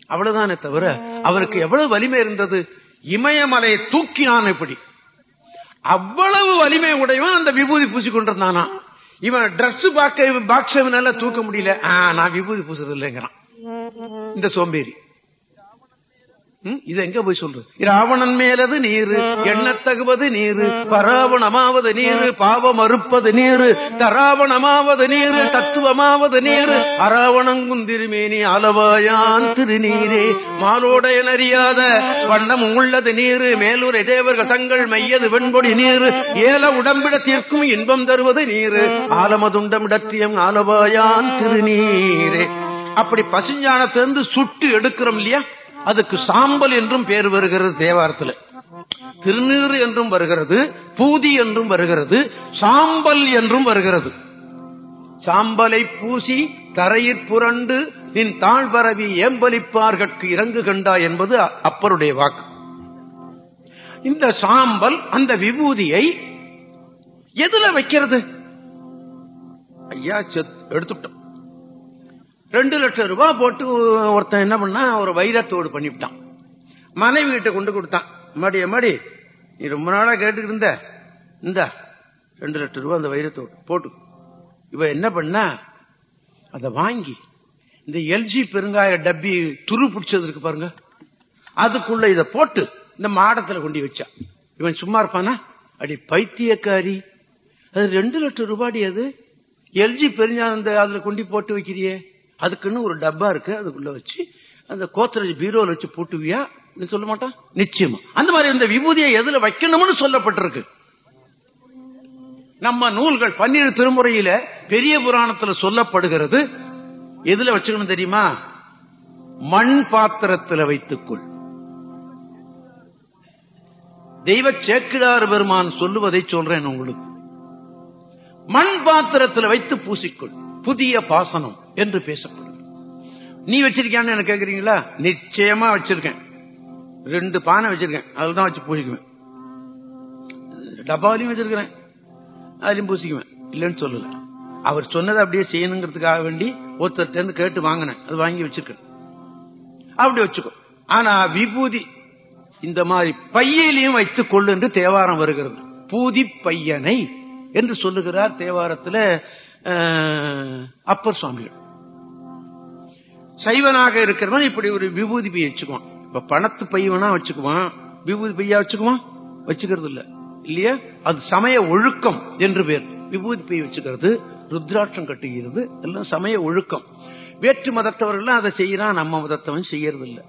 அவ்வளவுதானே தவிர அவருக்கு எவ்வளவு வலிமை இருந்தது? இமயமலையை தூக்கினான் எப்படி அவ்வளவு வலிமை உடையவன் அந்த விபூதி பூசி கொண்டிருந்தானா இவன் டிரஸ் பாக்க பாக்ஸவனால தூக்க முடியல. நான் விபூதி பூசுறது இல்லைங்கிறான் இந்த சோம்பேறி. இது எங்க போய் சொல்றது? ராவணன் மேலது நீரு எண்ணத்தகுவது நீரு பராவணமாவது நீரு பாவம் அறுப்பது நீரு தராவணமாவது நீரு தத்துவமாவது நீரு. அராவணங்குந்திருமேனி அளவாயான் திருநீரே. மாலோடையன் அறியாத வண்ணம் உள்ளது நீரு. மேலூரை தேவர்கள் தங்கள் மையது வெண்பொடி நீரு. ஏல உடம்பிடத்திற்கும் இன்பம் தருவது நீரு. ஆலமதுண்டமிடத்தியம் ஆலவாயான் திருநீரே. அப்படி பசுஞ்சானத்திலிருந்து சுட்டு எடுக்கிறோம் இல்லையா? அதுக்கு சாம்பல் என்றும் பேர் வருகிறது தேவாரத்தில். திருநீறு என்றும் வருகிறது பூதி என்றும் வருகிறது சாம்பல் என்றும் வருகிறது. சாம்பலை பூசி தரையிற் புரண்டு நின் தாழ்வரவி ஏம்பலிப்பார்கட்கு இறங்கு கண்டா என்பது அப்பருடைய வாக்கு. இந்த சாம்பல் அந்த விபூதியை எதுல வைக்கிறது? ஐயா செத்- எடுத்துட்டோம். ரெண்டு லட்சம் ரூபாய் போட்டு ஒருத்தன் என்ன பண்ணா ஒரு வைரத்தோடு பண்ணிவிட்டான். மனைவி கிட்ட கொண்டு கொடுத்தான். மடி மடி நீ ரொம்ப நாளா கேட்டுக்கிட்டு இருந்த. இந்த ரெண்டு லட்சம் ரூபாய் அந்த வைரத்தோடு போட்டு. இவ என்ன பண்ணா அதை வாங்கி இந்த எல்ஜி பெருங்காய டப்பி துரு பிடிச்சது இருக்கு பாருங்க. அதுக்குள்ள இத போட்டு இந்த மாடத்துல கொண்டு வச்சா. இவன் சும்மா இருப்பானா? அடி பைத்தியக்காரி. அது ரெண்டு லட்சம் ரூபாய் அது. எல்ஜி பெருஞ்சா அந்த அதுல கொண்டு போட்டு வைக்கிறியே. அதுக்குன்னு ஒரு டப்பா இருக்கு அதுக்குள்ள வச்சு அந்த கோத்ரேஜ் பீரோல வச்சு போட்டுவியா? நீ சொல்ல மாட்டான் நிச்சயமா. அந்த மாதிரி இந்த விபூதியை எதுல வைக்கணும்னு சொல்லப்பட்டிருக்கு. நம்ம நூல்கள் பன்னிரு திருமுறையில பெரிய புராணத்துல சொல்லப்படுகிறது. எதுல வச்சுக்கணும் தெரியுமா? மண் பாத்திரத்துல வைத்துக்கொள். தெய்வ சேக்கிடார் பெருமான் சொல்லுவதை சொல்றேன் உங்களுக்கு. மண் பாத்திரத்தில் வைத்து பூசிக்கொள். புதிய பாசனம் என்று பேசப்படுது. நீ வச்சிருக்கியான்னு எனக்கு கேக்குறீங்களா? நிச்சயமா வச்சிருக்கேன். ரெண்டு பானை வச்சிருக்கேன். அதுதான் வச்சு பூசிக்குவேன் டப்பாவிலையும் வச்சிருக்கிறேன். அதுலயும் பூசிக்குவேன். இல்லைன்னு சொல்லல. அவர் சொன்னதை அப்படியே செய்யணுங்கிறதுக்காக வேண்டி ஒருத்தர்ட்ட கேட்டு வாங்கினேன். அது வாங்கி வச்சிருக்கேன். அப்படி வச்சுக்கோ. ஆனா விபூதி இந்த மாதிரி பையிலையும் வைத்துக் கொள்ளு என்று தேவாரம் வருகிறது. பூதி பையனை என்று சொல்லுகிறார் தேவாரத்துல அப்பர் சுவாமிகள். சைவனாக இருக்கிறவன் இப்படி ஒரு விபூதி பைய வச்சுக்குவான். இப்ப பணத்து பையனா வச்சுக்குவான். விபூதி பையா வச்சுக்குவான்? வச்சுக்கிறது இல்ல. இல்லையா? அது சமய ஒழுக்கம் என்று பேர். விபூதி பை வச்சுக்கிறது ருத்ராட்சம் கட்டுகிறது எல்லாம் சமய ஒழுக்கம். வேற்று மதத்தவர்கள் அதை செய்யறான் நம்ம மதத்தவன் செய்யறது இல்ல.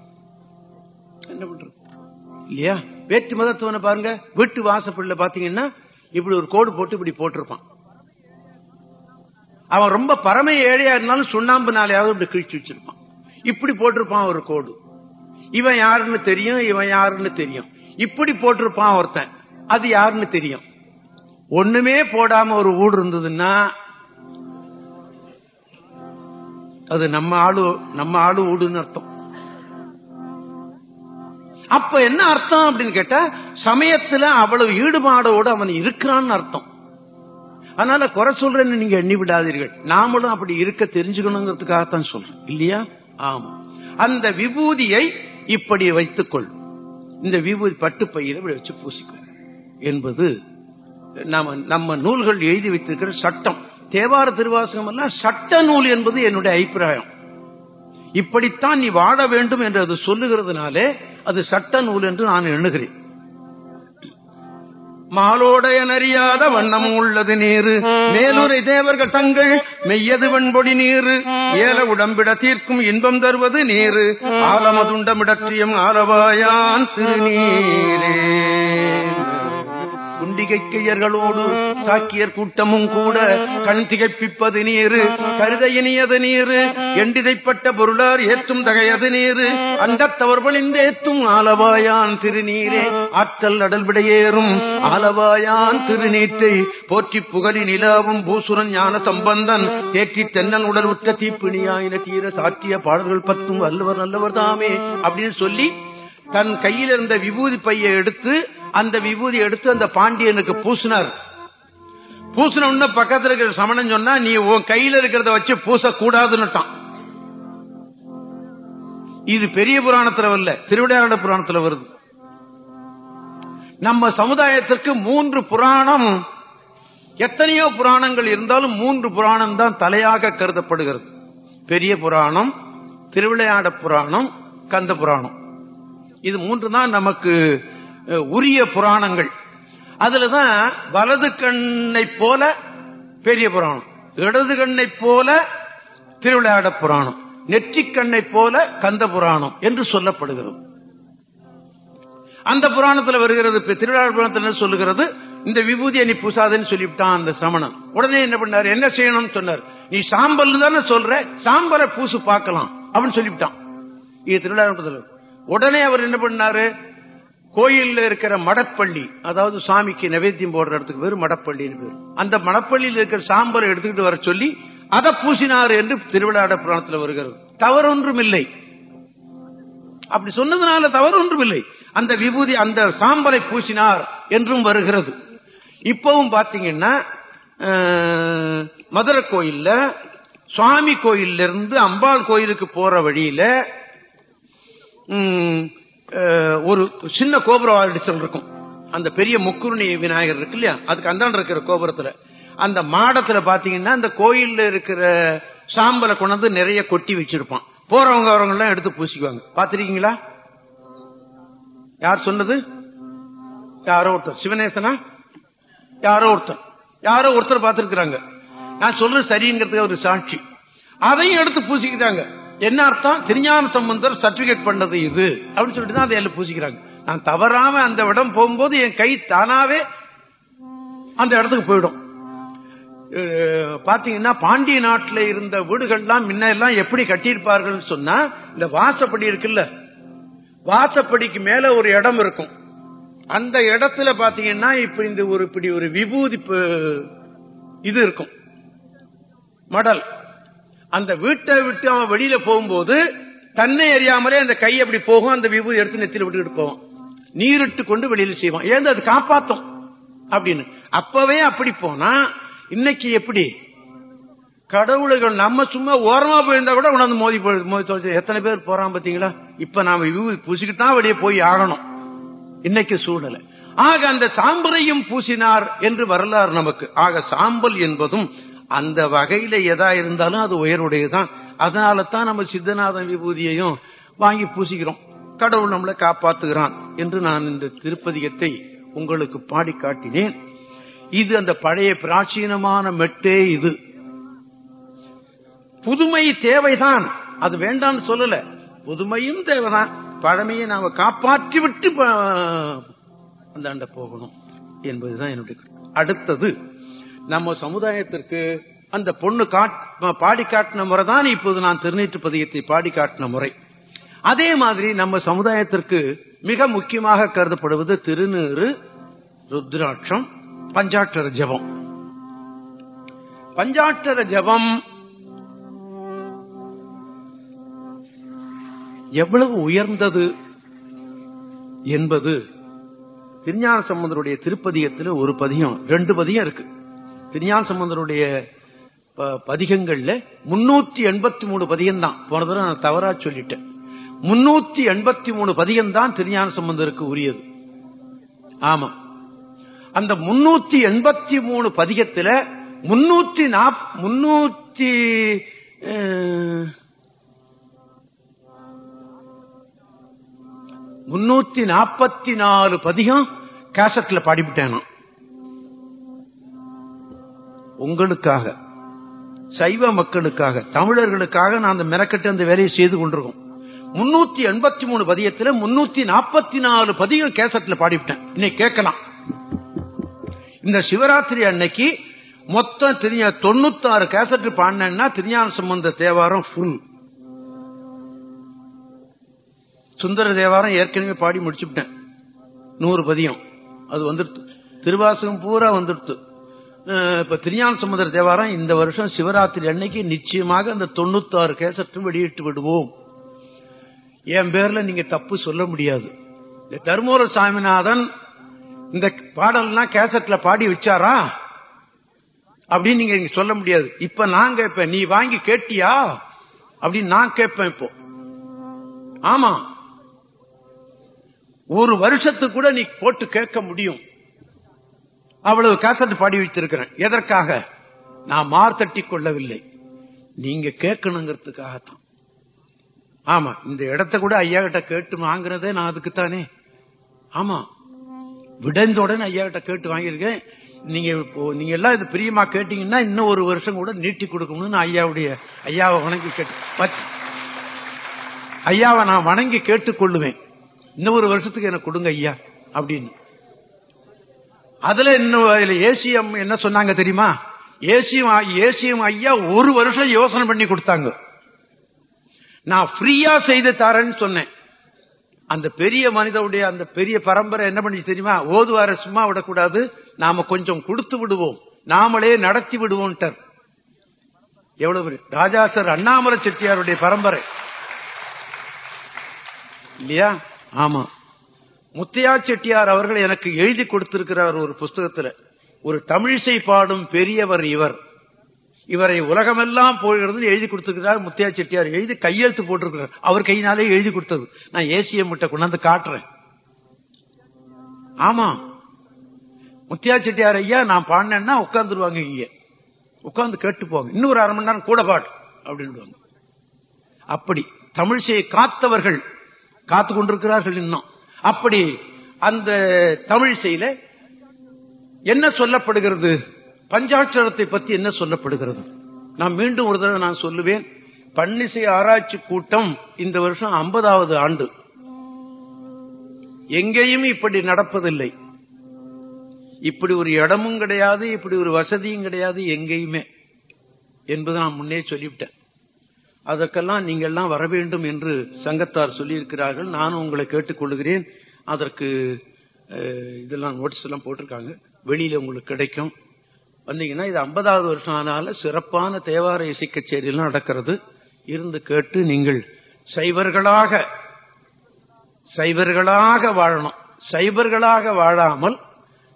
என்ன பண்றது? இல்லையா? வேற்று மதத்தவனை பாருங்க வீட்டு வாசப்பள்ள பாத்தீங்கன்னா இப்படி ஒரு கோடு போட்டு இப்படி போட்டிருப்பான். அவன் ரொம்ப பரம ஏழையா இருந்தாலும் சுண்ணாம்பு நாளையாவது இப்படி கிழிச்சு வச்சிருப்பான். இப்படி போட்டிருப்பான் ஒரு கோடு. இவன் யாருன்னு தெரியும் இவன் யாருன்னு தெரியும். இப்படி போட்டிருப்பான் ஒருத்தன். அது யாருன்னு தெரியும். ஒண்ணுமே போடாம ஒரு ஊடு இருந்ததுன்னா அது நம்ம ஆளு நம்ம ஆளு ஊடுன்னு அர்த்தம். அப்ப என்ன அர்த்தம் அப்படின்னு கேட்டா சமயத்துல அவ்வளவு ஈடுபாடோடு அவன் இருக்கிறான்னு அர்த்தம். அதனால குறை சொல்றேன்னு நீங்க எண்ணி விடாதீர்கள் நாமளும் அப்படி இருக்க தெரிஞ்சுக்கணுங்கிறதுக்காகத்தான் சொல்றேன் இல்லையா? ஆமா. அந்த விபூதியை இப்படி வைத்துக்கொள். இந்த விபூதி பட்டு பையில இப்படி வச்சு பூசிக்கொள் என்பது நாம நம்ம நூல்கள் எழுதி வைத்திருக்கிற சட்டம். தேவார திருவாசகம் எல்லாம் சட்ட நூல் என்பது என்னுடைய அபிப்பிராயம். இப்படித்தான் நீ வாழ வேண்டும் என்று அது சொல்லுகிறதுனாலே அது சட்ட நூல் என்று நான் எண்ணுகிறேன். மாலோடைய நறியாத வண்ணம் உள்ளது நீரு. மேலுரை தேவர்கள் தங்கள் மெய்யது வெண்பொடி நீரு. ஏல உடம்பிட தீர்க்கும் இன்பம் தருவது நீரு. ஆலமதுண்டமிடற்றியம் ஆலவாயான் திருநீரே குண்டிகைக்கையர்களோடு சாக்கியர் கூட்டமும் கூட கண் திகைப்பிப்பது நீரு கருத இனியது நீரு எண்டிதைப்பட்ட பொருளார் ஏத்தும் தகையது நீரு அண்டத்தவர்களிந்தேத்தும் ஆலவாயான் திருநீரே ஆற்றல் அடல்விடையேறும் ஆலவாயான் திருநீட்டை போற்றி புகழி நிலாவும் பூசுரன் ஞான சம்பந்தன் தேற்றி தென்னன் உடல் உற்ற தீப்பிணியாயின தீர சாற்றிய பாடல்கள் பத்தும் வல்லவர் நல்லவர் தாமே அப்படின்னு சொல்லி தன் கையில் இருந்த விபூதி பையை எடுத்து அந்த விபூதி எடுத்து அந்த பாண்டியனுக்கு பூசினார். பூசின உடனே பக்கத்துல இருக்கிற சமணன் சொன்னா நீ உன் கையில இருக்கிறத வச்சு பூசக்கூடாதுன்னுட்டான். இது பெரிய புராணத்துல வரல திருவிடையாட புராணத்துல வருது. நம்ம சமுதாயத்திற்கு மூன்று புராணம் எத்தனையோ புராணங்கள் இருந்தாலும் மூன்று புராணம் தான் தலையாக கருதப்படுகிறது. பெரிய புராணம் திருவிளையாட புராணம் கந்த புராணம். இது மூன்று தான் நமக்கு உரிய புராணங்கள். அதுலதான் வலது கண்ணை போல பெரிய புராணம் இடது கண்ணை போல திருவிளையாட புராணம் நெற்றிக் கண்ணை போல கந்த புராணம் என்று சொல்லப்படுகிறது. அந்த புராணத்துல வருகிறது திருவிழா புராணத்தில் சொல்லுகிறது? இந்த விபூதியை நீ பூசாதன்னு சொல்லிவிட்டான் அந்த சமணன். உடனே என்ன பண்ணாரு? என்ன செய்யணும்னு சொன்னார். நீ சாம்பல் தானே சொல்ற சாம்பலை பூசு பார்க்கலாம் அப்படின்னு சொல்லிவிட்டான். இது திருவிழா உடனே அவர் என்ன பண்ணாரு? கோயில்ல இருக்கிற மடப்பள்ளி அதாவது சாமிக்கு நைவேத்தியம் போடுற இடத்துக்கு பேர் மடப்பள்ளின்னு பேர். அந்த மடப்பள்ளியில் இருக்கிற சாம்பலை எடுத்துக்கிட்டு வர சொல்லி அதை பூசினார் என்று திருவிழாட புராணத்தில் வருகிறது. தவறொன்றும் இல்லை. அப்படி சொன்னதுனால தவறு ஒன்றும் இல்லை. அந்த விபூதி அந்த சாம்பலை பூசினார் என்றும் வருகிறது. இப்பவும் பாத்தீங்கன்னா மதுரை கோயில்ல சுவாமி கோயில்ல இருந்து அம்பாள் கோயிலுக்கு போற வழியில ஒரு சின்ன கோபுரம் அடிச்சல் இருக்கும். அந்த பெரிய முக்குருணி விநாயகர் இருக்கு இல்லையா? அதுக்கு அந்தாண்ட இருக்கிற கோபுரத்துல. அந்த மாடத்துல பாத்தீங்கன்னா அந்த கோயில்ல இருக்கிற சாம்பலை கொண்டாந்து நிறைய கொட்டி வச்சிருப்பான். போறவங்க வரவங்க எல்லாம் எடுத்து பூசிக்குவாங்க. பாத்திருக்கீங்களா? யார் சொன்னது? யாரோ ஒருத்தர். சிவநேசனா? யாரோ ஒருத்தர். யாரோ ஒருத்தர் பார்த்திருக்கிறாங்க நான் சொல்றது சரிங்கிறதுக்கு ஒரு சாட்சி. அதையும் எடுத்து பூசிக்கிட்டாங்க. என்ன அர்த்தம்? திருஞான சம்பந்தர் சர்டிபிகேட் பண்ணது இது. அப்படின்னு சொல்லிட்டு தான் அதை எல்லாம் பூசிக்கிறாங்க. நான் தவறாம அந்த இடம் போகும்போது என் கை தானாவே அந்த இடத்துக்கு போயிடும். பாத்தீங்கன்னா பாண்டிய நாட்டில் இருந்த வீடுகள்லாம் முன்னெல்லாம் எப்படி கட்டியிருப்பார்கள் சொன்னா இந்த வாசப்படி இருக்குல்ல? வாசப்படிக்கு மேல ஒரு இடம் இருக்கும். அந்த இடத்துல பாத்தீங்கன்னா இப்ப இந்த ஒரு இப்படி ஒரு விபூதி இது இருக்கும். மடல். அந்த வீட்டை விட்டு அவன் வெளியில போகும்போது தன்னை அறியாமலே அந்த கை அப்படி போகும் அந்த விபூதி எடுத்து நெத்தில விட்டுக்கிட்டு போவான். நீரிட்டு கொண்டு வெளியில செய்வான். ஏன் அது காப்பாத்தும்? அப்படின்னு. அப்பவே அப்படி போனா இன்னைக்கு எப்படி? கடவுள்கள் நம்ம சும்மா ஓரமா போயிருந்தா கூட உணர்ந்து மோதி போய்- மோதி எத்தனை பேர் போறான் பாத்தீங்களா? இப்ப நாம விபூதி பூசிக்கிட்டு தான் வெளியே போய் ஆகணும். இன்னைக்கு சூழ்நிலை. ஆக அந்த சாம்பலையும் பூசினார் என்று வரலாறு நமக்கு. ஆக சாம்பல் என்பதும் அந்த வகையில எதா இருந்தாலும் அது உயருடையதுதான். அதனால தான் நம்ம சித்தநாதன் விபூதியையும் வாங்கி பூசிக்கிறோம். கடவுள் நம்மளை காப்பாத்துகிறான் என்று நான் இந்த திருப்பதிகத்தை உங்களுக்கு பாடி காட்டினேன். இது அந்த பழைய பிராச்சீனமான மெட்டே இது. புதுமை தேவைதான். அது வேண்டாம்னு சொல்லல. புதுமையும் தேவைதான். பழமையை நாம காப்பாற்றி விட்டு அந்த ஆண்ட போகணும் என்பதுதான் என்னுடைய அடுத்தது நம்ம சமுதாயத்திற்கு அந்த பொண்ணு பாடி காட்டின முறை தான் இப்போது நான் திருநீற்று பதியத்தை பாடி காட்டின முறை. அதே மாதிரி நம்ம சமுதாயத்திற்கு மிக முக்கியமாக கருதப்படுவது திருநீறு ருத்ராட்சம் பஞ்சாட்டர ஜபம். பஞ்சாட்டர ஜபம் எவ்வளவு உயர்ந்தது என்பது திருஞான சம்பந்தருடைய திருப்பதியத்தில் ஒரு பதியம் ரெண்டு பதியம் இருக்கு. திருஞான் சம்பந்தருடைய ப- பதிகங்கள்ல முன்னூத்தி எண்பத்தி மூணு பதிகம் தான் போன தடவை நான் தவறா சொல்லிட்டேன். முன்னூத்தி எண்பத்தி மூணு பதிகம் தான் திருஞான சம்பந்தருக்கு உரியது. ஆமா. அந்த முன்னூத்தி எண்பத்தி மூணு பதிகத்துல முன்னூத்தி நாப் முன்னூத்தி முன்னூத்தி நாற்பத்தி நாலு பதிகம் கேசட்ல பாடிவிட்டேன் உங்களுக்காக சைவ மக்களுக்காக தமிழர்களுக்காக நான் அந்த மெனக்கட்டு அந்த வேலையை செய்து கொண்டிருக்கோம். முன்னூத்தி எண்பத்தி மூணு பதியத்துல முன்னூத்தி நாற்பத்தி நாலு பதியம் கேசட்ல பாடிவிட்டேன். இன்னைக்கு கேட்கலாம். இந்த சிவராத்திரி அன்னைக்கு மொத்தம் தெரிஞ்ச தொண்ணூத்தாறு கேசட் பாடினேன்னா திருஞான சம்பந்த தேவாரம் ஃபுல் சுந்தர தேவாரம் ஏற்கனவே பாடி முடிச்சுட்டேன் நூறு பதியம். அது வந்துடுத்து. திருவாசகம் பூரா வந்துடுத்து. இப்ப திருஞான சமுதிர தேவாரம் இந்த வருஷம் சிவராத்திரி அன்னைக்கு நிச்சயமாக அந்த தொண்ணூத்தாறு கேசட்டும் வெளியிட்டு விடுவோம். என் பேர்ல நீங்க தப்பு சொல்ல முடியாது. இந்த தர்மபுர சாமிநாதன் இந்த பாடல்லாம் கேசட்ல பாடி வச்சாரா? அப்படின்னு நீங்க சொல்ல முடியாது. இப்ப நான் கேட்பேன் நீ வாங்கி கேட்டியா? அப்படின்னு நான் கேட்பேன் இப்போ. ஆமா. ஒரு வருஷத்துக்கு கூட நீ போட்டு கேட்க முடியும். அவ்வளவு கேசட் பாடி வைத்திருக்கிறேன். எதற்காக? நான் மார்த்தட்டி கொள்ளவில்லை. நீங்க கேட்கணுங்கிறதுக்காகத்தான். ஆமா இந்த இடத்த கூட ஐயா கிட்ட கேட்டு வாங்குறதே நான் அதுக்குத்தானே. ஆமா விடைந்த ஐயா கிட்ட கேட்டு வாங்கியிருக்கேன். நீங்க இப்போ நீங்க எல்லாம் இது பிரியமா கேட்டீங்கன்னா இன்னும் ஒரு வருஷம் கூட நீட்டி கொடுக்கணும்னு நான் ஐயாவுடைய ஐயாவை வணங்கி கேட்டு ஐயாவை நான் வணங்கி கேட்டுக்கொள்ளுவேன் இன்னும் ஒரு வருஷத்துக்கு எனக்கு கொடுங்க ஐயா அப்படின்னு. அதுல இன்னும் அதுல ஏசிஎம் என்ன சொன்னாங்க தெரியுமா? ஏசிஎம் ஏசிஎம் ஐயா ஒரு வருஷம் யோசனை பண்ணி கொடுத்தாங்க. நான் ஃப்ரீயா செய்து தரேன்னு சொன்னேன். அந்த பெரிய மனிதனுடைய அந்த பெரிய பரம்பரை என்ன பண்ணிச்சு தெரியுமா? ஓதுவார சும்மா விடக்கூடாது. நாம கொஞ்சம் கொடுத்து விடுவோம். நாமளே நடத்தி விடுவோம் எவ்வளவு பெரிய- ராஜா சார் அண்ணாமலை செட்டியாருடைய பரம்பரை. இல்லையா? ஆமா. முத்தையா செட்டியார் அவர்கள் எனக்கு எழுதி கொடுத்திருக்கிறார் ஒரு புஸ்தகத்துல. ஒரு தமிழிசை பாடும் பெரியவர் இவர். இவரை உலகமெல்லாம் போகிறது எழுதி கொடுத்திருக்கிறார் முத்தையா செட்டியார். எழுதி கையெழுத்து போட்டிருக்கிறார். அவர் கையினாலே எழுதி கொடுத்தது. நான் ஏசிஎம் முட்டை கொண்டாந்து காட்டுறேன். ஆமா. முத்தியா செட்டியார் ஐயா நான் பாடினேன்னா உட்காந்துருவாங்க இங்க. உட்காந்து கேட்டு போங்க. இன்னும் ஒரு அரை மணி நேரம் கூட பாடு அப்படின்னு அப்படி தமிழிசையை காத்தவர்கள் காத்து கொண்டிருக்கிறார்கள் இன்னும். அப்படி அந்த தமிழிசையில என்ன சொல்லப்படுகிறது? பஞ்சாட்சரத்தை பத்தி என்ன சொல்லப்படுகிறது? நான் மீண்டும் ஒரு தடவை நான் சொல்லுவேன். பன்னிசை ஆராய்ச்சி கூட்டம் இந்த வருஷம் ஐம்பதாவது ஆண்டு. எங்கேயும் இப்படி நடப்பதில்லை. இப்படி ஒரு இடமும் கிடையாது இப்படி ஒரு வசதியும் கிடையாது எங்கேயுமே. என்பதை நான் முன்னே சொல்லிவிட்டேன். அதற்கெல்லாம் நீங்கள்லாம் வர வேண்டும் என்று சங்கத்தார் சொல்லியிருக்கிறார்கள். நானும் உங்களை கேட்டுக்கொள்கிறேன். அதற்கு இதெல்லாம் நோட்டீஸ் எல்லாம் போட்டிருக்காங்க. வெளியில உங்களுக்கு கிடைக்கும். வந்தீங்கன்னா இது ஐம்பதாவது வருஷம் ஆனால சிறப்பான தேவார இசை கச்சேரியெல்லாம் நடக்கிறது. இருந்து கேட்டு நீங்கள் சைவர்களாக சைவர்களாக வாழணும். சைவர்களாக வாழாமல்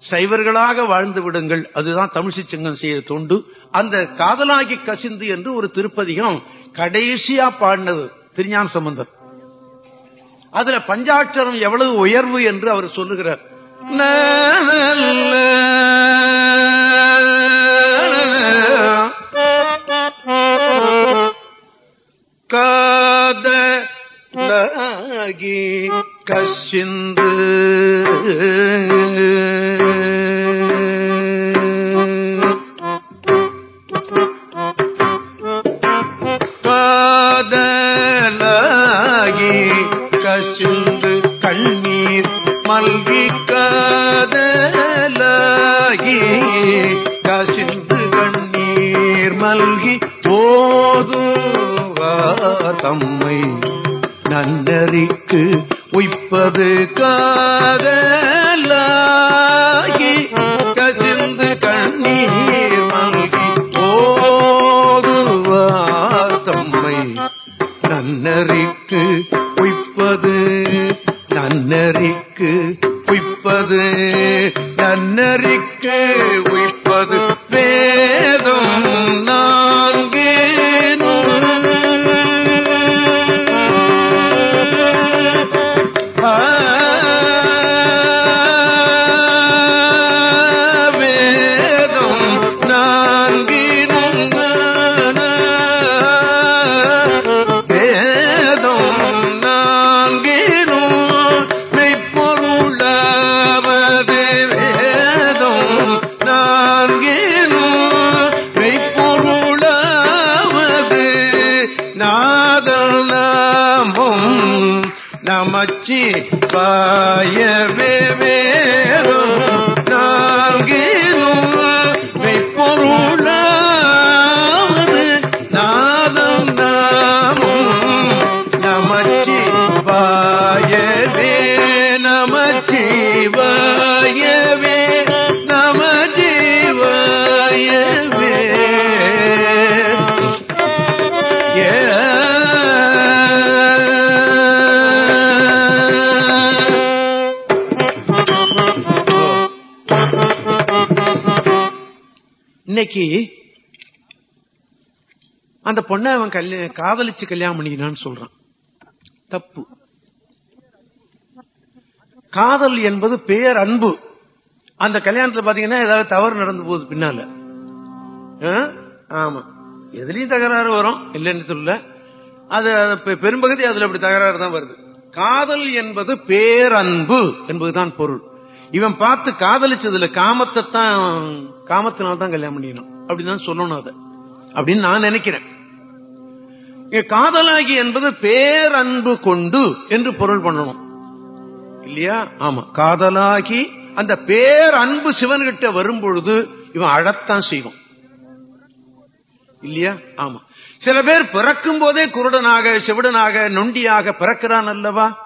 சைவர்களாக வாழ்ந்து விடுங்கள். அதுதான் தமிழிசை சிங்கம் செய்ய தொண்டு. அந்த காதலாகி கசிந்து என்று ஒரு திருப்பதிகம் கடைசியா பாடினது திருஞான சம்பந்தர். அதுல பஞ்சாட்சரம் எவ்வளவு உயர்வு என்று அவர் சொல்லுகிறார். காதலாகி கசிந்து அவன் கல்யாணம் காதலிச்சு கல்யாணம் பண்ணிக்கினான்னு சொல்றான். தப்பு. காதல் என்பது பேர் அன்பு. அந்த கல்யாணத்துல பாத்தீங்கன்னா ஏதாவது தவறு நடந்து போகுது பின்னால. ஆமா. எதுலயும் தகராறு வரும். இல்லைன்னு சொல்ல அது பெரும்பகுதி அதுல அப்படி தகராறு தான் வருது. காதல் என்பது பேரன்பு என்பதுதான் பொருள். இவன் பார்த்து காதலிச்சதுல காமத்தை தான் காமத்தினால்தான் கல்யாணம் பண்ணிக்கணும். அப்படின்னு சொல்லணும் அதை. அப்படின்னு நான் நினைக்கிறேன். காதலாகி என்பது பேரன்பு கொண்டு என்று பொருள் பண்ணணும். இல்லையா? ஆமா. காதலாகி அந்த பேரன்பு சிவன்கிட்ட வரும் பொழுது இவன் அழத்தான் செய்வோம் இல்லையா? ஆமா. சில பேர் பிறக்கும் போதே குருடனாக செவிடனாக நொண்டியாக பிறக்கிறான் அல்லவா?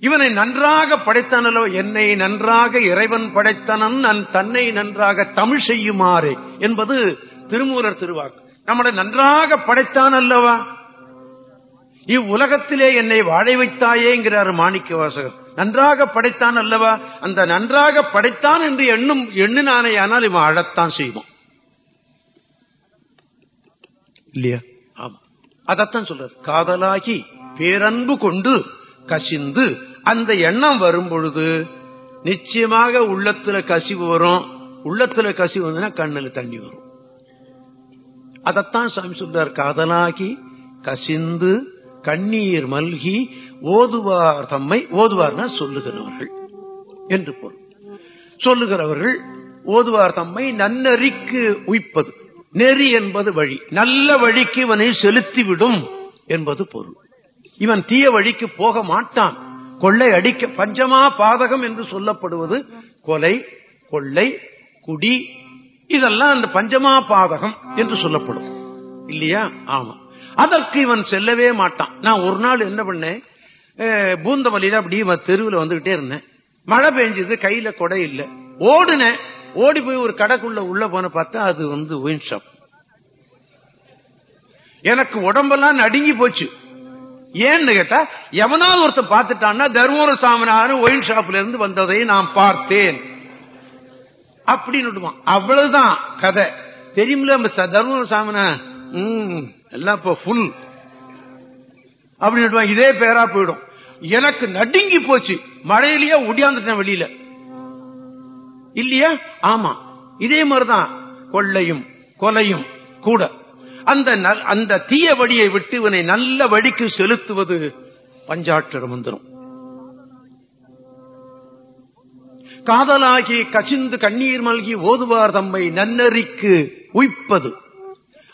இவனை நன்றாக படைத்தான் அல்லவா? என்னை நன்றாக இறைவன் படைத்தனன் நன் தன்னை நன்றாக தமிழ் செய்யுமாறு என்பது திருமூலர் திருவாக்கு. நம்மளை நன்றாக படைத்தான் அல்லவா? இவ்வுலகத்திலே என்னை வாழை வைத்தாயேங்கிறார் மாணிக்க வாசகர் நன்றாக படைத்தான் அல்லவா? அந்த நன்றாக படைத்தான் என்று எண்ணும் எண்ணினானே ஆனால் இவன் அழத்தான் செய்வோம் இல்லையா? ஆமா. அதத்தான் சொல்றார். காதலாகி பேரன்பு கொண்டு கசிந்து அந்த எண்ணம் வரும் பொழுது நிச்சயமாக உள்ளத்துல கசிவு வரும். உள்ளத்துல கசிவு வந்ததுன்னா கண்ணுல தண்ணி வரும். அதைத்தான் சாமி சொல்றார் காதலாகி கசிந்து கண்ணீர் மல்கி ஓதுவார் தம்மை ஓதுவார்னா சொல்லுகிறவர்கள் என்று பொருள். சொல்லுகிறவர்கள் ஓதுவார் தம்மை நன்னறிக்கு உய்ப்பது. நெறி என்பது வழி. நல்ல வழிக்கு இவனை செலுத்திவிடும் என்பது பொருள். இவன் தீய வழிக்கு போக மாட்டான். கொள்ளை அடிக்க பஞ்சமா பாதகம் என்று சொல்லப்படுவது கொலை கொள்ளை குடி இதெல்லாம் அந்த பஞ்சமா பாதகம் என்று சொல்லப்படும். இல்லையா? ஆமா. அதற்கு இவன் செல்லவே மாட்டான். நான் ஒரு நாள் என்ன பண்ணேன்? பூந்தமல்லியில அப்படியே தெருவில் வந்துகிட்டே இருந்தேன். மழை பெஞ்சது கையில கொடை இல்லை. ஓடுனேன். ஓடி போய் ஒரு கடைக்குள்ள உள்ள போன பார்த்தா அது வந்து ஒயின் ஷாப் எனக்கு உடம்பெல்லாம் நடுங்கி போச்சு. ஏன்னு கேட்டா எவனாவது ஒருத்தன் பார்த்துட்டான்னா தர்மபுர சாமினார் ஒயின் ஷாப்ல இருந்து வந்ததை நான் பார்த்தேன். அப்படின்னு விடுவான். அவ்வளவுதான் கதை. தெரியுமில்ல நம்ம தர்மபுர சாமினா? ம் எல்லாம் இப்போ ஃபுல் அப்படின்னு விடுவான். இதே பேரா போயிடும். எனக்கு நடுங்கி போச்சு. மழையிலேயே ஒடியாந்துட்டேன் வெளியில. இல்லையா? ஆமா. இதே மாதிரிதான் கொள்ளையும் கொலையும் கூட. அந்த அந்த தீய வழியை விட்டு இவனை நல்ல வழிக்கு செலுத்துவது பஞ்சாட்சர மந்திரம் காதலாகி கசிந்து கண்ணீர் மல்கி ஓதுவார் தம்மை நன்னறிக்கு உய்ப்பது.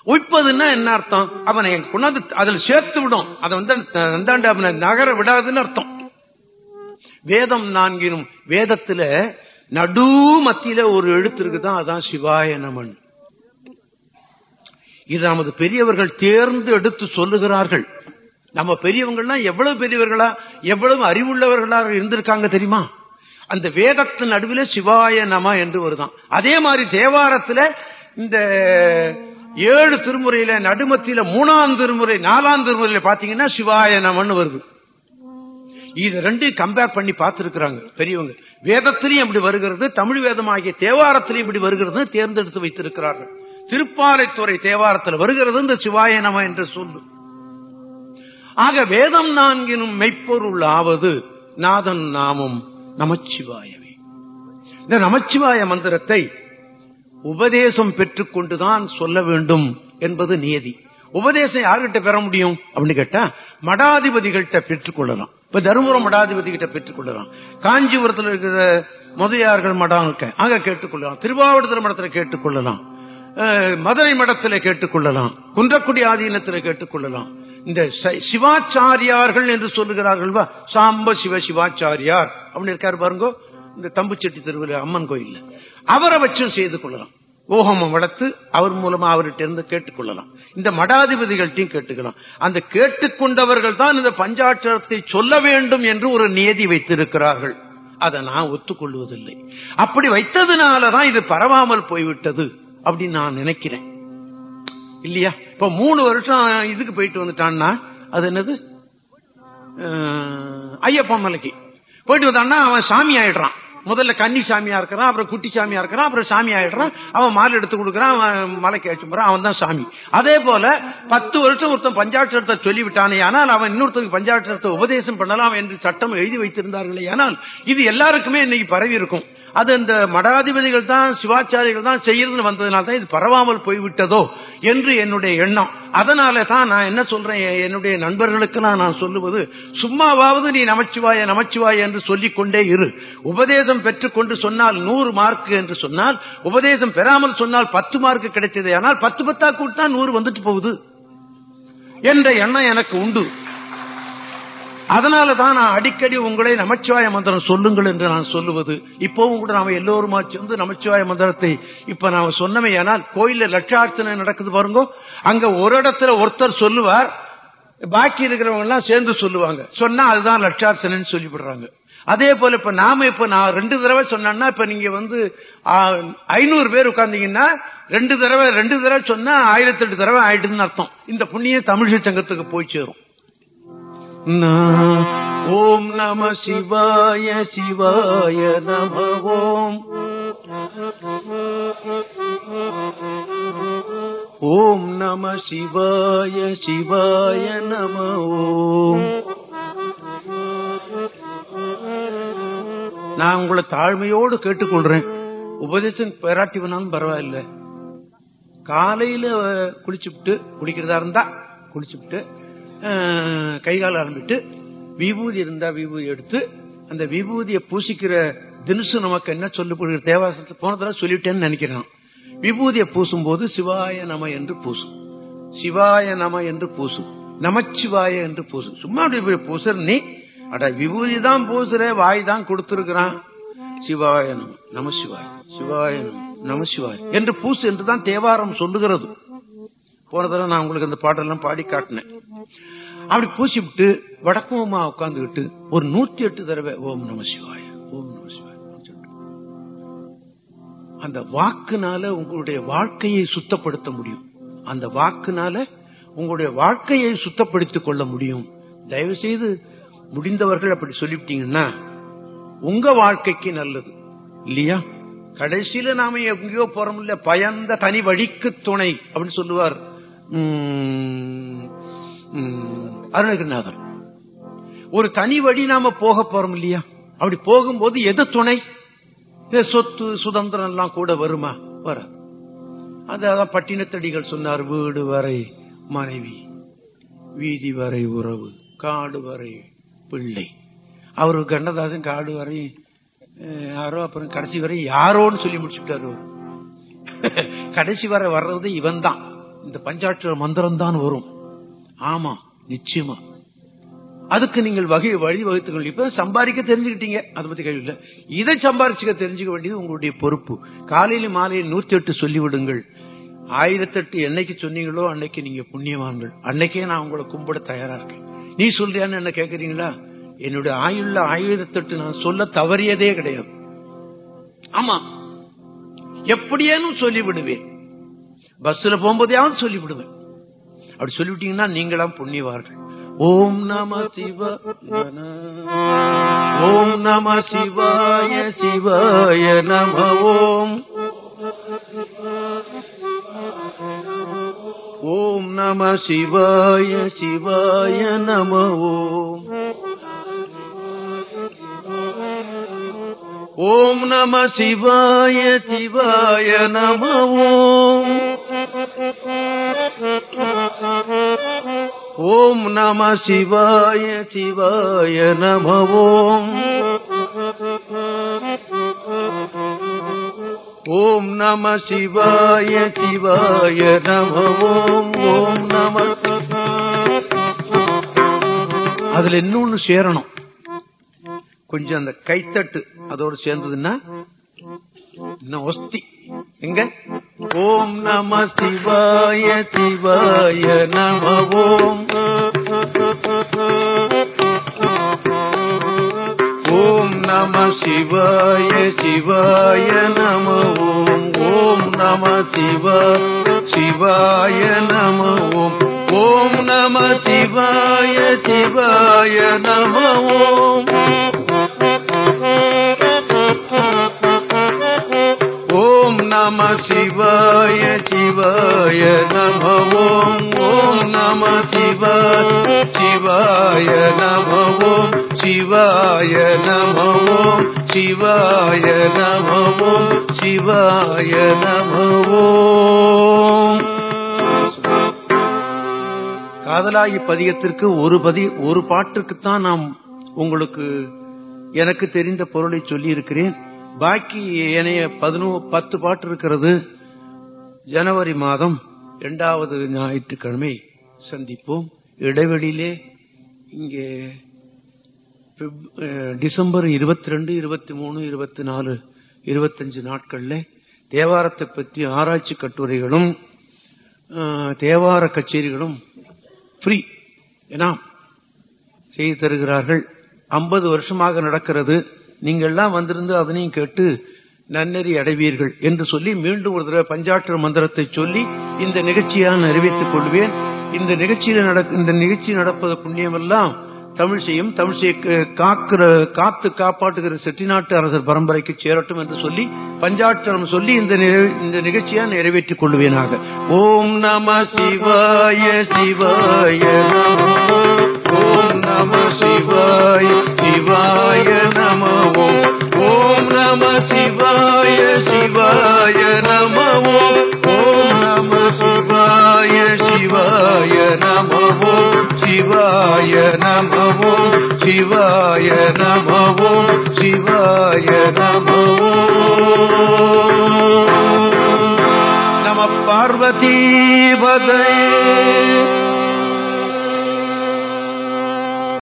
உய்ப்பதுன்னா என்ன அர்த்தம்? அவனை கொண்டாந்து அதில் சேர்த்து விடும். அதை வந்து நந்தாண்டு அவனை நகர விடாதுன்னு அர்த்தம். வேதம் நான்கினும் வேதத்துல நடு மத்தியில ஒரு எழுத்து இருக்குதான் அதான் சிவாய நமன். இது நமது பெரியவர்கள் தேர்ந்து எடுத்து சொல்லுகிறார்கள். நம்ம பெரியவங்கள்லாம் எவ்வளவு பெரியவர்களா எவ்வளவு அறிவுள்ளவர்களாக இருந்திருக்காங்க தெரியுமா? அந்த வேதத்தின் நடுவில் சிவாய நம என்று வருதான் அதே மாதிரி தேவாரத்துல இந்த ஏழு திருமுறையில நடுமத்தியில மூணாம் திருமுறை நாலாம் திருமுறையில பாத்தீங்கன்னா சிவாய நமன்னு வருது. இது ரெண்டையும் கம்பேர் பண்ணி பார்த்திருக்கிறாங்க பெரியவங்க. வேதத்திலையும் இப்படி வருகிறது தமிழ் வேதம் ஆகிய தேவாரத்திலையும் இப்படி வருகிறது தேர்ந்தெடுத்து வைத்திருக்கிறார்கள். திருப்பாலைத்துறை தேவாரத்தில் வருகிறது இந்த சிவாய நம என்று சொல்லு ஆக வேதம் நான்கினும் மெய்ப்பொருள் ஆவது நாதன் நாமும். நமச்சிவாயவே. இந்த நமச்சிவாய மந்திரத்தை உபதேசம் பெற்றுக்கொண்டுதான் சொல்ல வேண்டும் என்பது நியதி. உபதேசம் யாருகிட்ட பெற முடியும் அப்படின்னு கேட்டா மடாதிபதிகள்கிட்ட பெற்றுக்கொள்ளலாம். இப்ப தருமபுரம் மடாதிபதி கிட்ட பெற்றுக்கொள்ளலாம். காஞ்சிபுரத்தில் இருக்கிற முதலியார்கள் மடம் இருக்க அங்க கேட்டுக்கொள்ளலாம். திருவாவூரத்தில் மடத்தில் கேட்டுக்கொள்ளலாம். அஹ், மதுரை மடத்தில் கேட்டுக்கொள்ளலாம். குன்றக்குடி ஆதீனத்தில் கேட்டுக்கொள்ளலாம். இந்த சிவாச்சாரியார்கள் என்று சொல்லுகிறார்கள் வா, சாம்ப சிவ சிவாச்சாரியார். அப்படின்னு இருக்காரு பாருங்க. இந்த தம்புச்செட்டி தெருவில் அம்மன் கோயில் அவரை வச்சும் செய்து கொள்ளலாம். ஓஹமம் வளர்த்து அவர் மூலமா அவர்கிட்ட இருந்து கேட்டுக்கொள்ளலாம் இந்த மடாதிபதிகள்ட்டையும் கேட்டுக்கலாம். அந்த கேட்டுக்கொண்டவர்கள் தான் இந்த பஞ்சாட்சரத்தை சொல்ல வேண்டும் என்று ஒரு நியதி வைத்திருக்கிறார்கள். அதை நான் ஒத்துக்கொள்வதில்லை. அப்படி வைத்ததுனாலதான் இது பரவாமல் போய்விட்டது அப்படின்னு நான் நினைக்கிறேன். இல்லையா? இப்ப மூணு வருஷம் இதுக்கு போயிட்டு வந்துட்டான்னா அது என்னது? அஹ், ஐயப்பன் மலைக்கு. போயிட்டு வந்தான்னா அவன் சாமி ஆயிடுறான். முதல்ல கன்னி சாமியா இருக்கிறான் அப்புறம் குட்டி சாமியா இருக்கிறான் அப்புறம் சாமி ஆயிடுறான். அவன் மாலை எடுத்து கொடுக்குறான் அவன் மலைக்கு அழைச்சு போறான் அவன் தான் சாமி. அதே போல பத்து வருஷம் ஒருத்தன் பஞ்சாட்சரத்தை சொல்லிவிட்டானே ஆனால் அவன் இன்னொருத்தருக்கு பஞ்சாட்சரத்தை உபதேசம் பண்ணலாம் என்று சட்டம் எழுதி வைத்திருந்தார்களே ஆனால் இது எல்லாருக்குமே இன்னைக்கு பரவி இருக்கும். அது இந்த மடாதிபதிகள் தான் சிவாச்சாரிகள் தான் செய்யறதுன்னு வந்ததுனால தான் இது பரவாமல் போய்விட்டதோ என்று என்னுடைய எண்ணம். அதனால தான் நான் என்ன சொல்றேன் என்னுடைய நண்பர்களுக்கெல்லாம் நான் சொல்லுவது சும்மாவாவது நீ நமச்சிவாய நமச்சிவாய என்று சொல்லிக் கொண்டே இரு. உபதேசம் பெற்றுக்கொண்டு சொன்னால் நூறு மார்க் என்று சொன்னால் உபதேசம் பெறாமல் சொன்னால் பத்து மார்க் கிடைத்தது. ஆனால் பத்து பத்தா கூட்டினா நூறு வந்துட்டு போகுது. என்ற எண்ணம் எனக்கு உண்டு. அதனால தான் நான் அடிக்கடி உங்களை நமச்சிவாய மந்திரம் சொல்லுங்கள் என்று நான் சொல்லுவது. இப்போவும் கூட நாம எல்லோருமா சேர்ந்து நமச்சிவாய மந்திரத்தை இப்ப நாம சொன்னமே ஆனால் கோயில்ல லட்சார்ச்சனை நடக்குது பாருங்க. அங்க ஒரு இடத்துல ஒருத்தர் சொல்லுவார் பாக்கி இருக்கிறவங்க எல்லாம் சேர்ந்து சொல்லுவாங்க. சொன்னா அதுதான் லட்சார்ச்சனைன்னு சொல்லிவிடுறாங்க. அதே போல இப்ப நாம இப்ப நான் ரெண்டு தடவை சொன்னேன்னா இப்ப நீங்க வந்து ஐநூறு பேர் உட்கார்ந்தீங்கன்னா ரெண்டு தடவை ரெண்டு தடவை சொன்னா ஆயிரத்தி எட்டு தடவை ஆயிடுதுன்னு அர்த்தம். இந்த புண்ணிய தமிழ் சங்கத்துக்கு போய் சேரும். ஓம் நம சிவாய சிவாய நம ஓம் ஓம் நம சிவாய சிவாய நம ஓம் நான் உங்களை தாழ்மையோடு கேட்டுக்கொள்றேன். உபதேசம் பெறாட்டி வேணாலும் பரவாயில்ல. காலையில குளிச்சுட்டு குளிக்கிறதா இருந்தா குளிச்சுட்டு அஹ், கை ஆரம்பிட்டு விபூதி இருந்தா விபூதி எடுத்து அந்த விபூதியை பூசிக்கிற தினுசு நமக்கு என்ன சொல்லப்படுகிற தேவாசத்தை போன தடவை சொல்லிட்டேன்னு நினைக்கிறான். விபூதியை பூசும்போது சிவாய நம என்று பூசும். சிவாய நம என்று பூசும். நமச்சிவாய என்று பூசும். சும்மா அப்படி பூசுற நீ. அட விபூதி தான் பூசுற வாய் தான் கொடுத்திருக்கிறான். சிவாய நம நம சிவாய சிவாய நம சிவாய என்று பூசு என்றுதான் தேவாரம் சொல்லுகிறது. போன தடவை நான் உங்களுக்கு அந்த பாட்டெல்லாம் பாடி காட்டினேன். அப்படி பூசி விட்டு வடக்குமா உட்கார்ந்துகிட்டு ஒரு நூத்தி எட்டு தடவை ஓம் நம சிவாய ஓம் நம சிவாய அந்த வாக்குனால உங்களுடைய வாழ்க்கையை சுத்தப்படுத்த முடியும். அந்த வாக்குனால உங்களுடைய வாழ்க்கையை சுத்தப்படுத்திக் கொள்ள முடியும். தயவு செய்து முடிந்தவர்கள் அப்படி சொல்லிவிட்டீங்கன்னா உங்க வாழ்க்கைக்கு நல்லது. இல்லையா? கடைசியில நாம எங்கேயோ போறோம் இல்ல பயந்த தனி வழிக்கு துணை அப்படின்னு சொல்லுவார். உம், அருணகிரிநாதர். ஒரு தனி வழி நாம போக போறோம் இல்லையா? அப்படி போகும்போது எது துணை? சொத்து சுதந்திரம் எல்லாம் கூட வருமா? வர அதான் பட்டினத்தடிகள் சொன்னார் வீடு வரை மனைவி வீதி வரை உறவு காடு வரை பிள்ளை. அவரு கண்ணதாசன் காடு வரை யாரோ அப்புறம் கடைசி வரை யாரோன்னு சொல்லி முடிச்சுட்டாரு கடைசி வரை வர்றது இவன் தான் இந்த பஞ்சாட்சர மந்திரம் தான் வரும். ஆமா நிச்சயமா. அதுக்கு நீங்கள் வகை வழி வகுத்துக்கொள்ள இப்ப சம்பாதிக்க தெரிஞ்சுக்கிட்டீங்க. அதை பத்தி கேள்வி இல்லை. இதை சம்பாரிச்சுக்க தெரிஞ்சுக்க வேண்டியது உங்களுடைய பொறுப்பு. காலையில மாலையில் நூத்தி எட்டு சொல்லிவிடுங்கள். ஆயிரத்தெட்டு என்னைக்கு சொன்னீங்களோ அன்னைக்கு நீங்க புண்ணியவான்கள். அன்னைக்கே நான் உங்களை கும்பிட தயாரா இருக்கேன். நீ சொல்றியான்னு என்ன கேக்குறீங்களா? என்னுடைய ஆயுள்ள ஆயிரத்தெட்டு நான் சொல்ல தவறியதே கிடையாது. ஆமா. எப்படியேனும் சொல்லிவிடுவேன். பஸ்ல போகும்போதையாவது சொல்லிவிடுவேன். அப்படி சொல்லிவிட்டீங்கன்னா நீங்களாம் புண்ணியவார்கள். ஓம் நம சிவ ஓம் நம சிவாய சிவாய நம ஓம். ஓம் நம சிவாய சிவாய நம ஓம். ஓம் நம சிவாய சிவாய நம ஓம். ஓம் நம சிவாய சிவாய நம ஓம் ஓம் நம சிவாய சிவாய நம ஓம் ஓம் நம. அதுல இன்னொன்னு சேரணும். கொஞ்சம் அந்த கைத்தட்டு அதோடு சேர்ந்ததுன்னா இன்னும் ஒஸ்தி. எங்க? ஓம் நம சிவாய சிவாய நம ஓம் நம சிவாய சிவாய நம ஓம் ஓம் நம சிவ சிவாய நம ஓம் ஓம் நம சிவாய சிவாய நம ஓம் ஓம் நம சிவாய சிவாய நம ஓம் ஓம் நம சிவாய சிவாய நம ஓம் சிவாய நம சிவாய நம சிவாய நம காதலாகி பதிகத்திற்கு ஒரு பதி ஒரு பாட்டுக்குத்தான் நாம் உங்களுக்கு எனக்கு தெரிந்த பொருளை சொல்லி இருக்கிறேன் பாக்கி ஏனைய பதினோ பத்து பாட்டு இருக்கிறது. ஜனவரி மாதம் இரண்டாவது ஞாயிற்றுக்கிழமை சந்திப்போம். இடைவெளியிலே இங்கே டிசம்பர் இருபத்தி ரெண்டு இருபத்தி மூணு இருபத்தி நாலு இருபத்தஞ்சு நாட்கள்ல தேவாரத்தை பற்றி ஆராய்ச்சி கட்டுரைகளும் தேவார கச்சேரிகளும் ஃப்ரீ ஏன்னா செய்து தருகிறார்கள். ஐம்பது வருஷமாக நடக்கிறது. நீங்கள்லாம் வந்திருந்து அதனையும் கேட்டு நன்னெறி அடைவீர்கள் என்று சொல்லி மீண்டும் ஒரு தடவை பஞ்சாற்று மந்திரத்தை சொல்லி இந்த நிகழ்ச்சியை நான் நிறைவேற்றிக் கொள்வேன். இந்த நிகழ்ச்சியில நடக்க இந்த நிகழ்ச்சி நடப்பது புண்ணியமெல்லாம் தமிழ்சையும் தமிழ்சையை காக்கிற காத்து காப்பாற்றுகிற செட்டிநாட்டு அரசர் பரம்பரைக்கு சேரட்டும் என்று சொல்லி பஞ்சாட்சரம் சொல்லி இந்த இந்த நிகழ்ச்சியை நிறைவேற்றிக் கொள்வேனாக. ஓம் நம சிவாய சிவாய ஓம் நம சிவாய சிவாய நமவோம் ஓம் நம சிவாய சிவாய நம சிவாய சிவாய நம ஓம் சிவாய நம ஓம் சிவாய நம ஓம் சிவாய